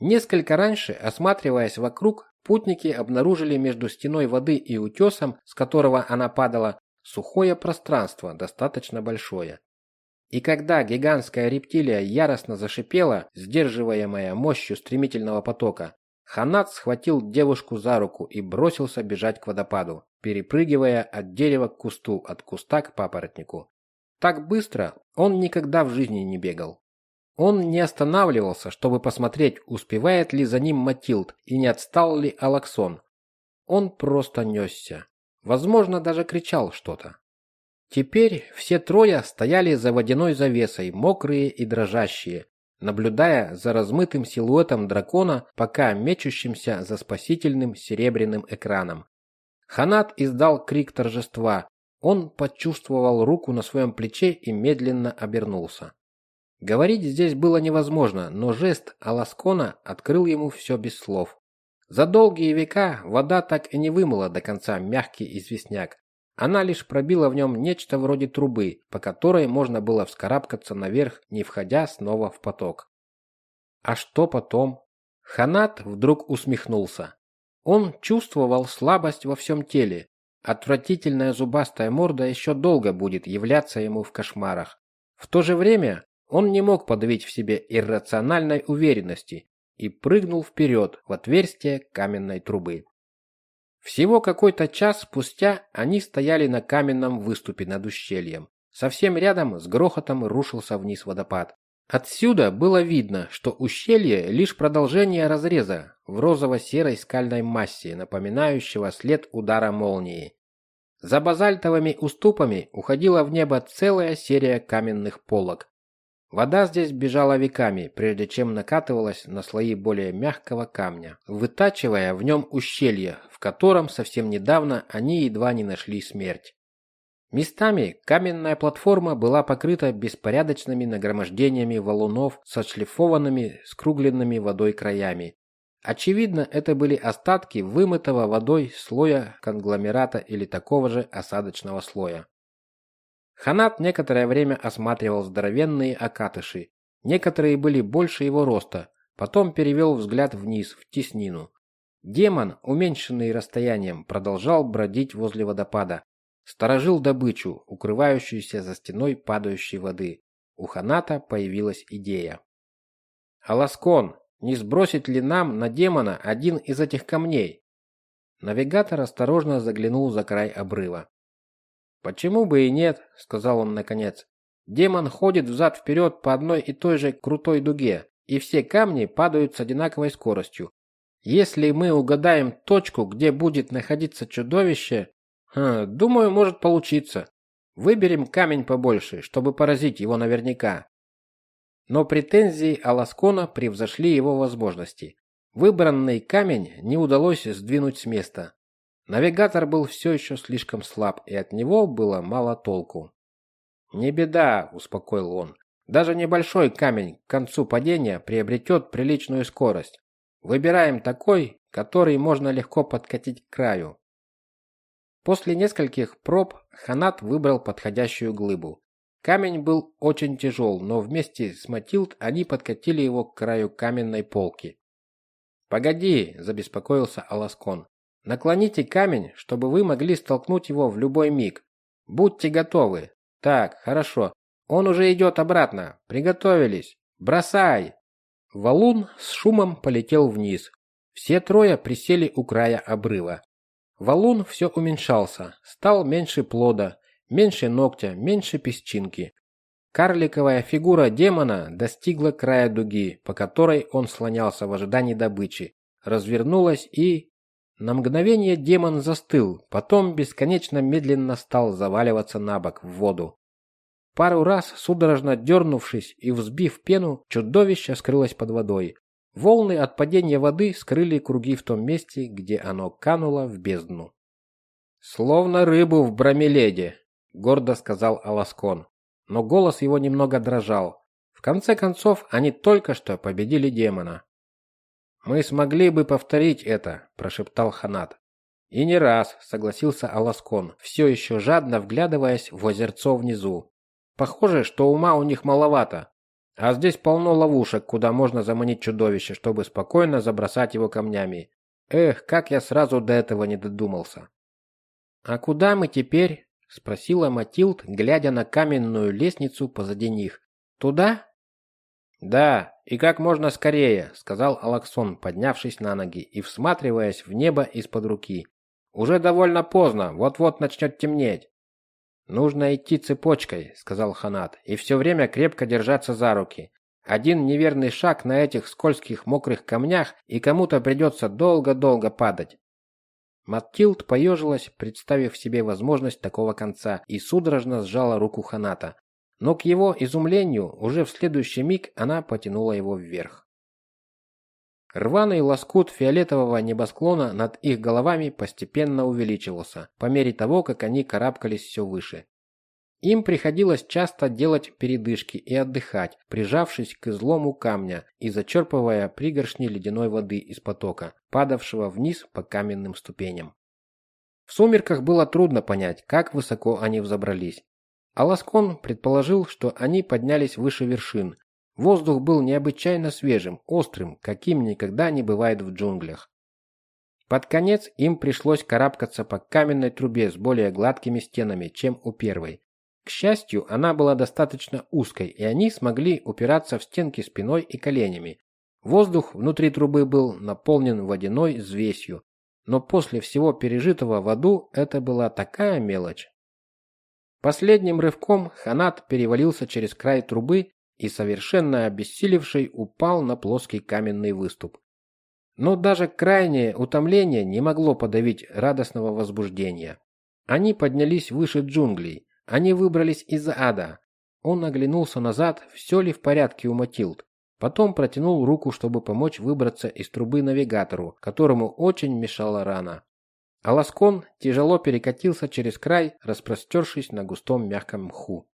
Несколько раньше, осматриваясь вокруг, путники обнаружили между стеной воды и утесом, с которого она падала, сухое пространство, достаточно большое. И когда гигантская рептилия яростно зашипела, сдерживаемая мощью стремительного потока, Ханат схватил девушку за руку и бросился бежать к водопаду, перепрыгивая от дерева к кусту, от куста к папоротнику. Так быстро он никогда в жизни не бегал. Он не останавливался, чтобы посмотреть, успевает ли за ним Матилд и не отстал ли Алаксон. Он просто несся. Возможно, даже кричал что-то. Теперь все трое стояли за водяной завесой, мокрые и дрожащие, наблюдая за размытым силуэтом дракона, пока мечущимся за спасительным серебряным экраном. Ханат издал крик торжества. Он почувствовал руку на своем плече и медленно обернулся. Говорить здесь было невозможно, но жест Аласкона открыл ему все без слов. За долгие века вода так и не вымыла до конца мягкий известняк. Она лишь пробила в нем нечто вроде трубы, по которой можно было вскарабкаться наверх, не входя снова в поток. А что потом? Ханат вдруг усмехнулся. Он чувствовал слабость во всем теле. Отвратительная зубастая морда еще долго будет являться ему в кошмарах. В то же время он не мог подавить в себе иррациональной уверенности и прыгнул вперед в отверстие каменной трубы. Всего какой-то час спустя они стояли на каменном выступе над ущельем. Совсем рядом с грохотом рушился вниз водопад. Отсюда было видно, что ущелье лишь продолжение разреза в розово-серой скальной массе, напоминающего след удара молнии. За базальтовыми уступами уходила в небо целая серия каменных полок, Вода здесь бежала веками, прежде чем накатывалась на слои более мягкого камня, вытачивая в нем ущелье, в котором совсем недавно они едва не нашли смерть. Местами каменная платформа была покрыта беспорядочными нагромождениями валунов с отшлифованными, скругленными водой краями. Очевидно, это были остатки вымытого водой слоя конгломерата или такого же осадочного слоя. Ханат некоторое время осматривал здоровенные окатыши. Некоторые были больше его роста, потом перевел взгляд вниз, в теснину. Демон, уменьшенный расстоянием, продолжал бродить возле водопада. Сторожил добычу, укрывающуюся за стеной падающей воды. У Ханата появилась идея. «Аласкон, не сбросить ли нам на демона один из этих камней?» Навигатор осторожно заглянул за край обрыва. «Почему бы и нет?» – сказал он наконец. «Демон ходит взад-вперед по одной и той же крутой дуге, и все камни падают с одинаковой скоростью. Если мы угадаем точку, где будет находиться чудовище, хм, думаю, может получиться. Выберем камень побольше, чтобы поразить его наверняка». Но претензии Аласкона превзошли его возможности. Выбранный камень не удалось сдвинуть с места. Навигатор был все еще слишком слаб, и от него было мало толку. «Не беда», – успокоил он. «Даже небольшой камень к концу падения приобретет приличную скорость. Выбираем такой, который можно легко подкатить к краю». После нескольких проб Ханат выбрал подходящую глыбу. Камень был очень тяжел, но вместе с Матилд они подкатили его к краю каменной полки. «Погоди», – забеспокоился Аласкон. Наклоните камень, чтобы вы могли столкнуть его в любой миг. Будьте готовы. Так, хорошо. Он уже идет обратно. Приготовились. Бросай. Валун с шумом полетел вниз. Все трое присели у края обрыва. Валун все уменьшался, стал меньше плода, меньше ногтя, меньше песчинки. Карликовая фигура демона достигла края дуги, по которой он слонялся в ожидании добычи, развернулась и на мгновение демон застыл, потом бесконечно медленно стал заваливаться на бок в воду. Пару раз, судорожно дернувшись и взбив пену, чудовище скрылось под водой. Волны от падения воды скрыли круги в том месте, где оно кануло в бездну. «Словно рыбу в бромеледе», — гордо сказал Аласкон. Но голос его немного дрожал. В конце концов, они только что победили демона. «Мы смогли бы повторить это», – прошептал Ханат. «И не раз», – согласился Аласкон, все еще жадно вглядываясь в озерцо внизу. «Похоже, что ума у них маловато. А здесь полно ловушек, куда можно заманить чудовище, чтобы спокойно забросать его камнями. Эх, как я сразу до этого не додумался». «А куда мы теперь?» – спросила Матилд, глядя на каменную лестницу позади них. Туда? Да, и как можно скорее, сказал Алаксон, поднявшись на ноги и всматриваясь в небо из-под руки. Уже довольно поздно, вот-вот начнет темнеть. Нужно идти цепочкой, сказал Ханат, и все время крепко держаться за руки. Один неверный шаг на этих скользких мокрых камнях, и кому-то придется долго-долго падать. Матилд поежилась, представив себе возможность такого конца, и судорожно сжала руку Ханата. Но к его изумлению, уже в следующий миг она потянула его вверх. Рваный лоскут фиолетового небосклона над их головами постепенно увеличивался, по мере того, как они карабкались все выше. Им приходилось часто делать передышки и отдыхать, прижавшись к излому камня и зачерпывая пригоршни ледяной воды из потока, падавшего вниз по каменным ступеням. В сумерках было трудно понять, как высоко они взобрались. Аласкон предположил, что они поднялись выше вершин. Воздух был необычайно свежим, острым, каким никогда не бывает в джунглях. Под конец им пришлось карабкаться по каменной трубе с более гладкими стенами, чем у первой. К счастью, она была достаточно узкой, и они смогли упираться в стенки спиной и коленями. Воздух внутри трубы был наполнен водяной взвесью, но после всего пережитого в аду это была такая мелочь. Последним рывком Ханат перевалился через край трубы и, совершенно обессилевший, упал на плоский каменный выступ. Но даже крайнее утомление не могло подавить радостного возбуждения. Они поднялись выше джунглей, они выбрались из ада. Он оглянулся назад, все ли в порядке у Матилд. Потом протянул руку, чтобы помочь выбраться из трубы навигатору, которому очень мешала рана. Аласкон тяжело перекатился через край, распростершись на густом мягком мху.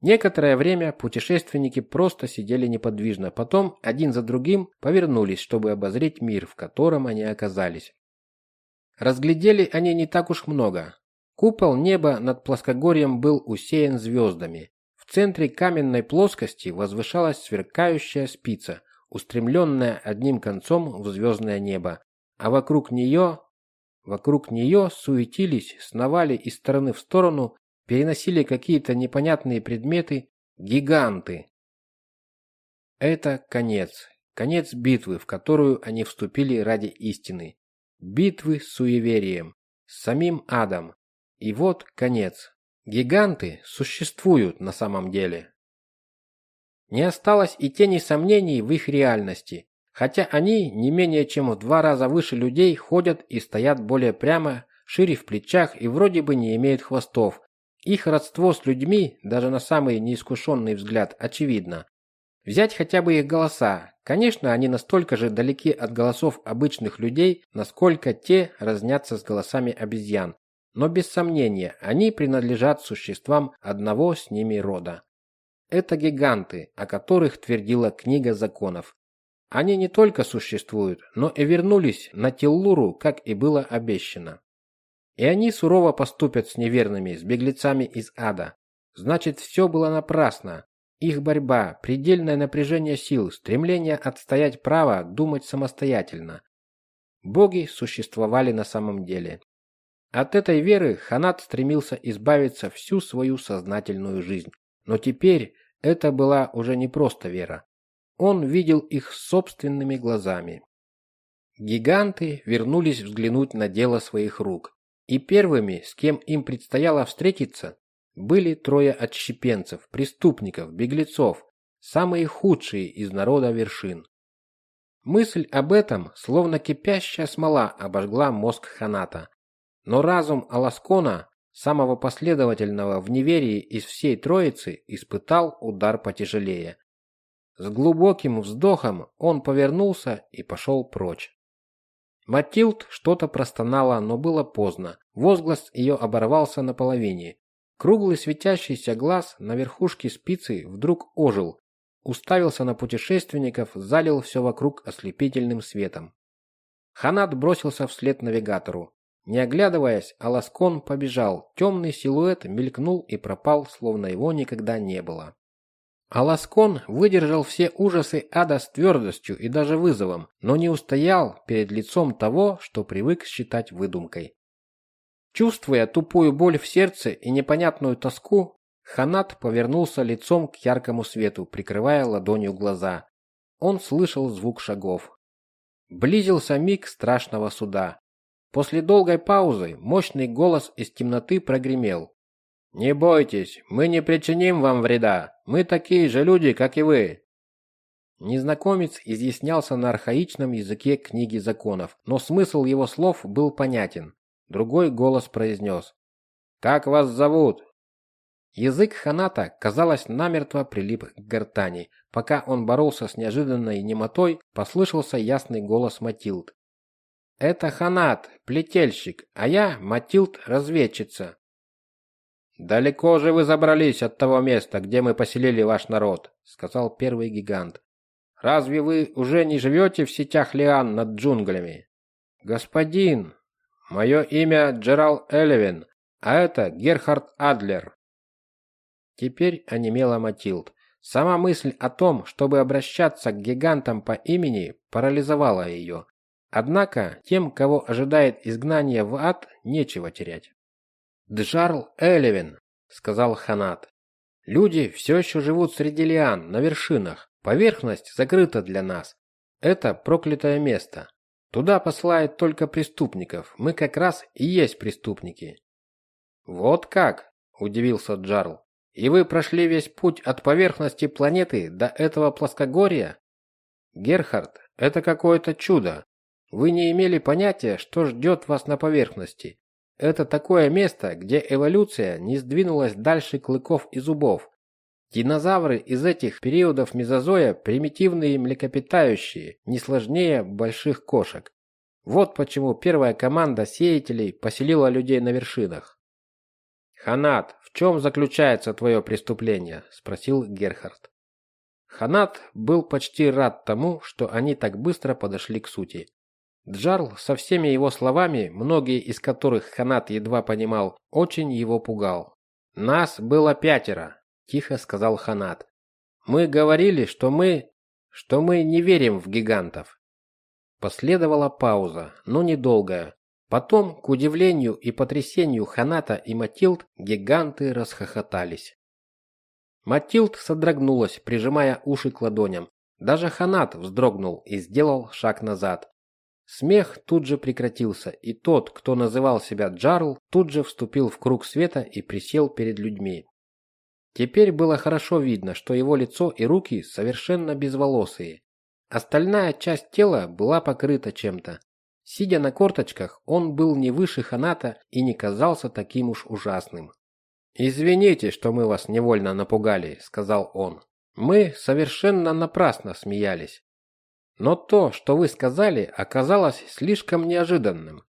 Некоторое время путешественники просто сидели неподвижно, потом один за другим повернулись, чтобы обозреть мир, в котором они оказались. Разглядели они не так уж много. Купол неба над плоскогорьем был усеян звездами. В центре каменной плоскости возвышалась сверкающая спица, устремленная одним концом в звездное небо, а вокруг нее, вокруг нее суетились, сновали из стороны в сторону, переносили какие-то непонятные предметы гиганты. Это конец, конец битвы, в которую они вступили ради истины, битвы с суеверием, с самим адом, и вот конец. Гиганты существуют на самом деле. Не осталось и тени сомнений в их реальности, хотя они не менее чем в два раза выше людей ходят и стоят более прямо, шире в плечах и вроде бы не имеют хвостов. Их родство с людьми, даже на самый неискушенный взгляд, очевидно. Взять хотя бы их голоса. Конечно, они настолько же далеки от голосов обычных людей, насколько те разнятся с голосами обезьян но без сомнения они принадлежат существам одного с ними рода. Это гиганты, о которых твердила книга законов. Они не только существуют, но и вернулись на Теллуру, как и было обещано. И они сурово поступят с неверными, с беглецами из ада. Значит, все было напрасно. Их борьба, предельное напряжение сил, стремление отстоять право думать самостоятельно. Боги существовали на самом деле. От этой веры Ханат стремился избавиться всю свою сознательную жизнь. Но теперь это была уже не просто вера. Он видел их собственными глазами. Гиганты вернулись взглянуть на дело своих рук. И первыми, с кем им предстояло встретиться, были трое отщепенцев, преступников, беглецов, самые худшие из народа вершин. Мысль об этом, словно кипящая смола, обожгла мозг Ханата. Но разум Аласкона, самого последовательного в неверии из всей троицы, испытал удар потяжелее. С глубоким вздохом он повернулся и пошел прочь. Матилд что-то простонала, но было поздно. Возглас ее оборвался наполовине. Круглый светящийся глаз на верхушке спицы вдруг ожил, уставился на путешественников, залил все вокруг ослепительным светом. Ханат бросился вслед навигатору. Не оглядываясь, Аласкон побежал. Темный силуэт мелькнул и пропал, словно его никогда не было. Аласкон выдержал все ужасы ада с твердостью и даже вызовом, но не устоял перед лицом того, что привык считать выдумкой. Чувствуя тупую боль в сердце и непонятную тоску, Ханат повернулся лицом к яркому свету, прикрывая ладонью глаза. Он слышал звук шагов. Близился миг страшного суда. После долгой паузы мощный голос из темноты прогремел. «Не бойтесь, мы не причиним вам вреда. Мы такие же люди, как и вы». Незнакомец изъяснялся на архаичном языке книги законов, но смысл его слов был понятен. Другой голос произнес. «Как вас зовут?» Язык Ханата, казалось, намертво прилип к гортани. Пока он боролся с неожиданной немотой, послышался ясный голос Матилд. «Это Ханат, плетельщик, а я Матилд, разведчица». «Далеко же вы забрались от того места, где мы поселили ваш народ», — сказал первый гигант. «Разве вы уже не живете в сетях лиан над джунглями?» «Господин, мое имя Джерал Элевин, а это Герхард Адлер». Теперь онемела Матилд. Сама мысль о том, чтобы обращаться к гигантам по имени, парализовала ее. Однако тем, кого ожидает изгнание в ад, нечего терять. «Джарл Элевин», — сказал Ханат. «Люди все еще живут среди лиан, на вершинах. Поверхность закрыта для нас. Это проклятое место. Туда посылают только преступников. Мы как раз и есть преступники». «Вот как?» – удивился Джарл. И вы прошли весь путь от поверхности планеты до этого плоскогорья? Герхард, это какое-то чудо. Вы не имели понятия, что ждет вас на поверхности. Это такое место, где эволюция не сдвинулась дальше клыков и зубов. Динозавры из этих периодов мезозоя примитивные млекопитающие, не сложнее больших кошек. Вот почему первая команда сеятелей поселила людей на вершинах. Ханат, в чем заключается твое преступление? спросил Герхард. Ханат был почти рад тому, что они так быстро подошли к сути. Джарл со всеми его словами, многие из которых Ханат едва понимал, очень его пугал. Нас было пятеро, тихо сказал Ханат. Мы говорили, что мы, что мы не верим в гигантов. Последовала пауза, но недолгая, Потом, к удивлению и потрясению Ханата и Матилд, гиганты расхохотались. Матилд содрогнулась, прижимая уши к ладоням. Даже Ханат вздрогнул и сделал шаг назад. Смех тут же прекратился, и тот, кто называл себя Джарл, тут же вступил в круг света и присел перед людьми. Теперь было хорошо видно, что его лицо и руки совершенно безволосые. Остальная часть тела была покрыта чем-то, Сидя на корточках, он был не выше Ханата и не казался таким уж ужасным. «Извините, что мы вас невольно напугали», — сказал он. «Мы совершенно напрасно смеялись. Но то, что вы сказали, оказалось слишком неожиданным.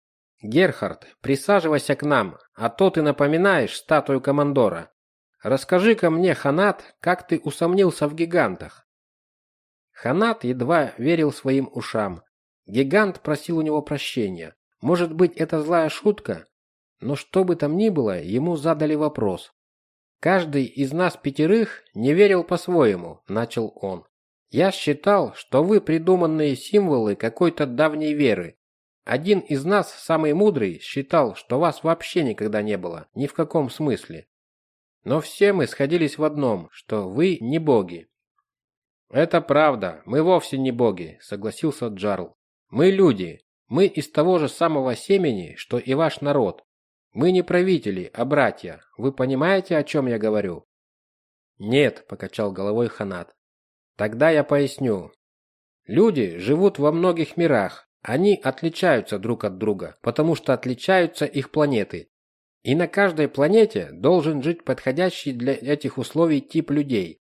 Герхард, присаживайся к нам, а то ты напоминаешь статую командора. Расскажи-ка мне, Ханат, как ты усомнился в гигантах?» Ханат едва верил своим ушам. Гигант просил у него прощения. Может быть, это злая шутка? Но что бы там ни было, ему задали вопрос. Каждый из нас пятерых не верил по-своему, начал он. Я считал, что вы придуманные символы какой-то давней веры. Один из нас, самый мудрый, считал, что вас вообще никогда не было, ни в каком смысле. Но все мы сходились в одном, что вы не боги. Это правда, мы вовсе не боги, согласился Джарл. Мы люди. Мы из того же самого семени, что и ваш народ. Мы не правители, а братья. Вы понимаете, о чем я говорю? Нет, покачал головой Ханат. Тогда я поясню. Люди живут во многих мирах. Они отличаются друг от друга, потому что отличаются их планеты. И на каждой планете должен жить подходящий для этих условий тип людей.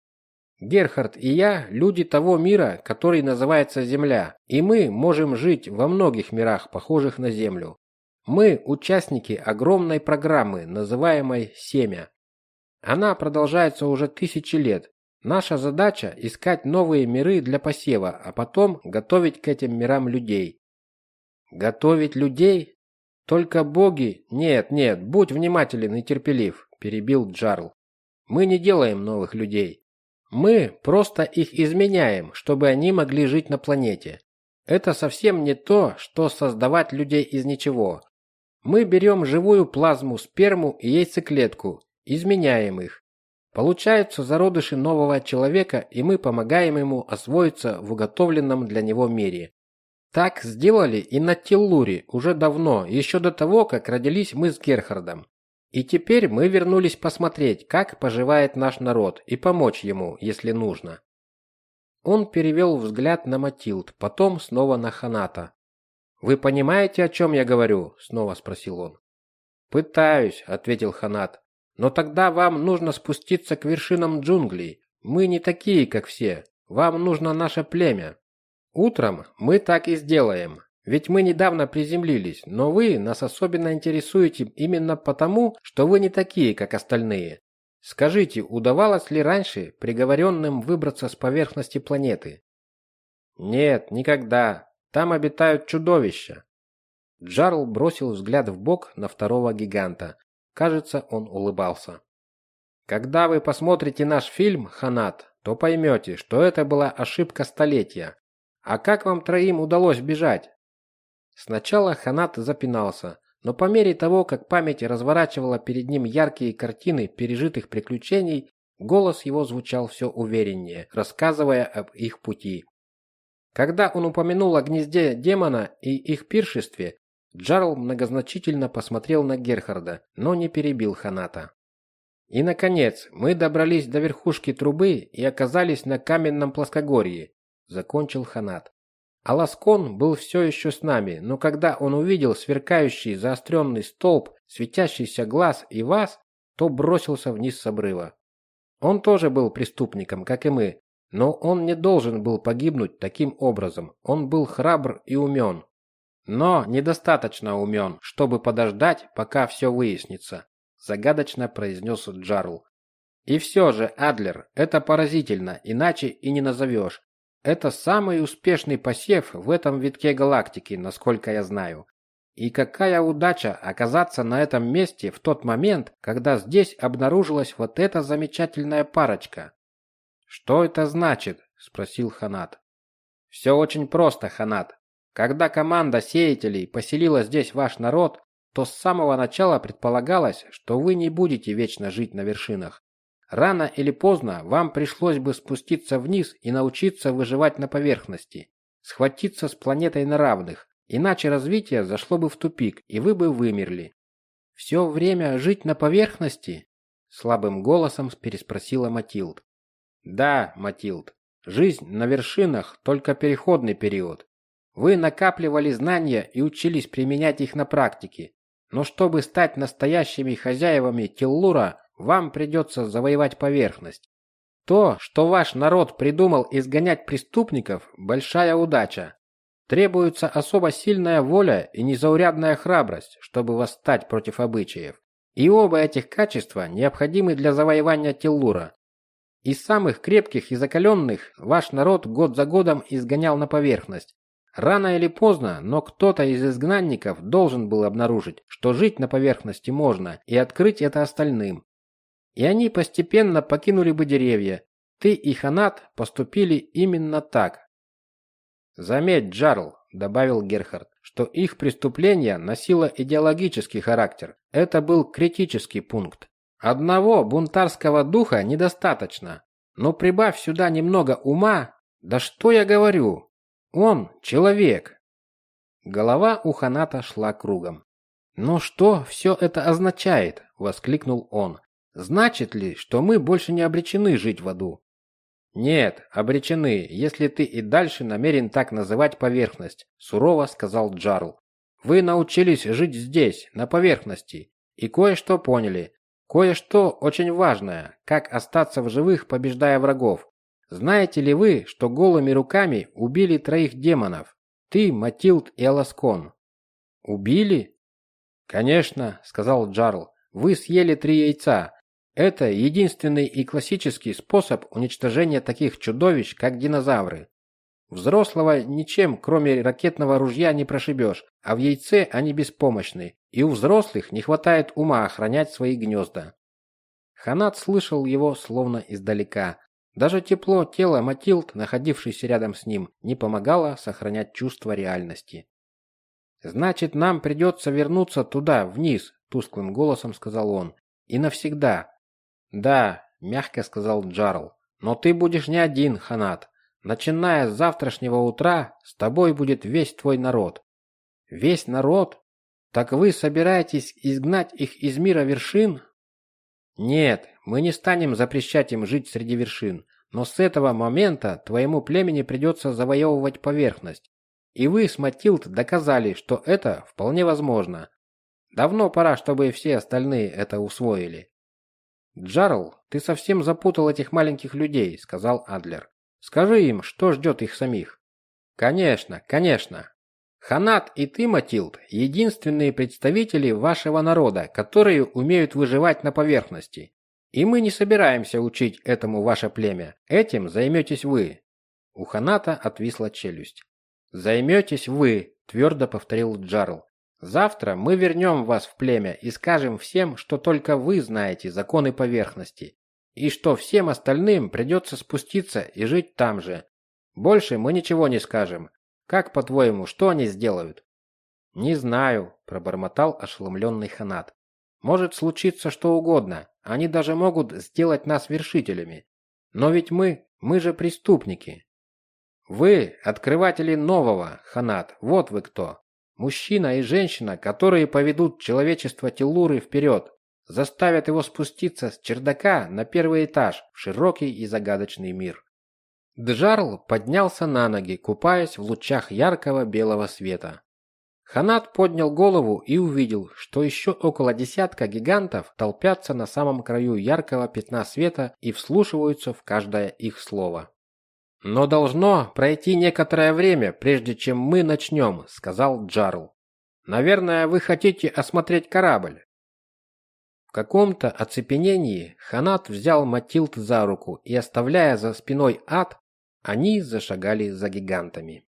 Герхард и я – люди того мира, который называется Земля, и мы можем жить во многих мирах, похожих на Землю. Мы – участники огромной программы, называемой «Семя». Она продолжается уже тысячи лет. Наша задача – искать новые миры для посева, а потом готовить к этим мирам людей. Готовить людей? Только боги? Нет, нет, будь внимателен и терпелив, перебил Джарл. Мы не делаем новых людей. Мы просто их изменяем, чтобы они могли жить на планете. Это совсем не то, что создавать людей из ничего. Мы берем живую плазму, сперму и яйцеклетку, изменяем их. Получаются зародыши нового человека, и мы помогаем ему освоиться в уготовленном для него мире. Так сделали и на Тиллуре уже давно, еще до того, как родились мы с Герхардом. И теперь мы вернулись посмотреть, как поживает наш народ, и помочь ему, если нужно. Он перевел взгляд на Матилд, потом снова на Ханата. «Вы понимаете, о чем я говорю?» – снова спросил он. «Пытаюсь», – ответил Ханат. «Но тогда вам нужно спуститься к вершинам джунглей. Мы не такие, как все. Вам нужно наше племя. Утром мы так и сделаем. Ведь мы недавно приземлились, но вы нас особенно интересуете именно потому, что вы не такие, как остальные. Скажите, удавалось ли раньше приговоренным выбраться с поверхности планеты? Нет, никогда. Там обитают чудовища. Джарл бросил взгляд в бок на второго гиганта. Кажется, он улыбался. Когда вы посмотрите наш фильм, Ханат, то поймете, что это была ошибка столетия. А как вам троим удалось бежать? Сначала Ханат запинался, но по мере того, как память разворачивала перед ним яркие картины пережитых приключений, голос его звучал все увереннее, рассказывая об их пути. Когда он упомянул о гнезде демона и их пиршестве, Джарл многозначительно посмотрел на Герхарда, но не перебил Ханата. И наконец, мы добрались до верхушки трубы и оказались на каменном плоскогорье, закончил Ханат. Аласкон был все еще с нами, но когда он увидел сверкающий заостренный столб, светящийся глаз и вас, то бросился вниз с обрыва. Он тоже был преступником, как и мы, но он не должен был погибнуть таким образом. Он был храбр и умен. Но недостаточно умен, чтобы подождать, пока все выяснится, загадочно произнес Джарл. И все же, Адлер, это поразительно, иначе и не назовешь. Это самый успешный посев в этом витке галактики, насколько я знаю. И какая удача оказаться на этом месте в тот момент, когда здесь обнаружилась вот эта замечательная парочка. Что это значит? спросил Ханат. Все очень просто, Ханат. Когда команда сеятелей поселила здесь ваш народ, то с самого начала предполагалось, что вы не будете вечно жить на вершинах. Рано или поздно вам пришлось бы спуститься вниз и научиться выживать на поверхности, схватиться с планетой на равных, иначе развитие зашло бы в тупик, и вы бы вымерли. Все время жить на поверхности? слабым голосом переспросила Матилд. Да, Матилд. Жизнь на вершинах только переходный период. Вы накапливали знания и учились применять их на практике. Но чтобы стать настоящими хозяевами Тиллура, вам придется завоевать поверхность. То, что ваш народ придумал изгонять преступников, большая удача. Требуется особо сильная воля и незаурядная храбрость, чтобы восстать против обычаев. И оба этих качества необходимы для завоевания Теллура. Из самых крепких и закаленных ваш народ год за годом изгонял на поверхность. Рано или поздно, но кто-то из изгнанников должен был обнаружить, что жить на поверхности можно, и открыть это остальным и они постепенно покинули бы деревья. Ты и Ханат поступили именно так. Заметь, Джарл, добавил Герхард, что их преступление носило идеологический характер. Это был критический пункт. Одного бунтарского духа недостаточно, но прибавь сюда немного ума, да что я говорю? Он человек. Голова у Ханата шла кругом. "Но что все это означает?" воскликнул он. Значит ли, что мы больше не обречены жить в аду? Нет, обречены, если ты и дальше намерен так называть поверхность, сурово сказал Джарл. Вы научились жить здесь, на поверхности, и кое-что поняли. Кое-что очень важное, как остаться в живых, побеждая врагов. Знаете ли вы, что голыми руками убили троих демонов? Ты, Матилд и Аласкон. Убили? Конечно, сказал Джарл. Вы съели три яйца, это единственный и классический способ уничтожения таких чудовищ, как динозавры. Взрослого ничем, кроме ракетного ружья, не прошибешь, а в яйце они беспомощны, и у взрослых не хватает ума охранять свои гнезда. Ханат слышал его словно издалека. Даже тепло тела Матилд, находившейся рядом с ним, не помогало сохранять чувство реальности. Значит, нам придется вернуться туда, вниз, тусклым голосом сказал он. И навсегда. Да, мягко сказал Джарл. Но ты будешь не один, Ханат. Начиная с завтрашнего утра, с тобой будет весь твой народ. Весь народ? Так вы собираетесь изгнать их из мира вершин? Нет, мы не станем запрещать им жить среди вершин, но с этого момента твоему племени придется завоевывать поверхность. И вы с Матилд доказали, что это вполне возможно. Давно пора, чтобы все остальные это усвоили. Джарл, ты совсем запутал этих маленьких людей, сказал Адлер. Скажи им, что ждет их самих. Конечно, конечно. Ханат и ты, Матилд, единственные представители вашего народа, которые умеют выживать на поверхности. И мы не собираемся учить этому ваше племя. Этим займетесь вы. У Ханата отвисла челюсть. Займетесь вы, твердо повторил Джарл. Завтра мы вернем вас в племя и скажем всем, что только вы знаете законы поверхности, и что всем остальным придется спуститься и жить там же. Больше мы ничего не скажем. Как, по-твоему, что они сделают? Не знаю, пробормотал ошеломленный Ханат. Может случиться что угодно. Они даже могут сделать нас вершителями. Но ведь мы, мы же преступники. Вы открыватели нового, Ханат. Вот вы кто. Мужчина и женщина, которые поведут человечество Телуры вперед, заставят его спуститься с чердака на первый этаж в широкий и загадочный мир. Джарл поднялся на ноги, купаясь в лучах яркого белого света. Ханат поднял голову и увидел, что еще около десятка гигантов толпятся на самом краю яркого пятна света и вслушиваются в каждое их слово. «Но должно пройти некоторое время, прежде чем мы начнем», — сказал Джарл. «Наверное, вы хотите осмотреть корабль». В каком-то оцепенении Ханат взял Матилд за руку и, оставляя за спиной ад, они зашагали за гигантами.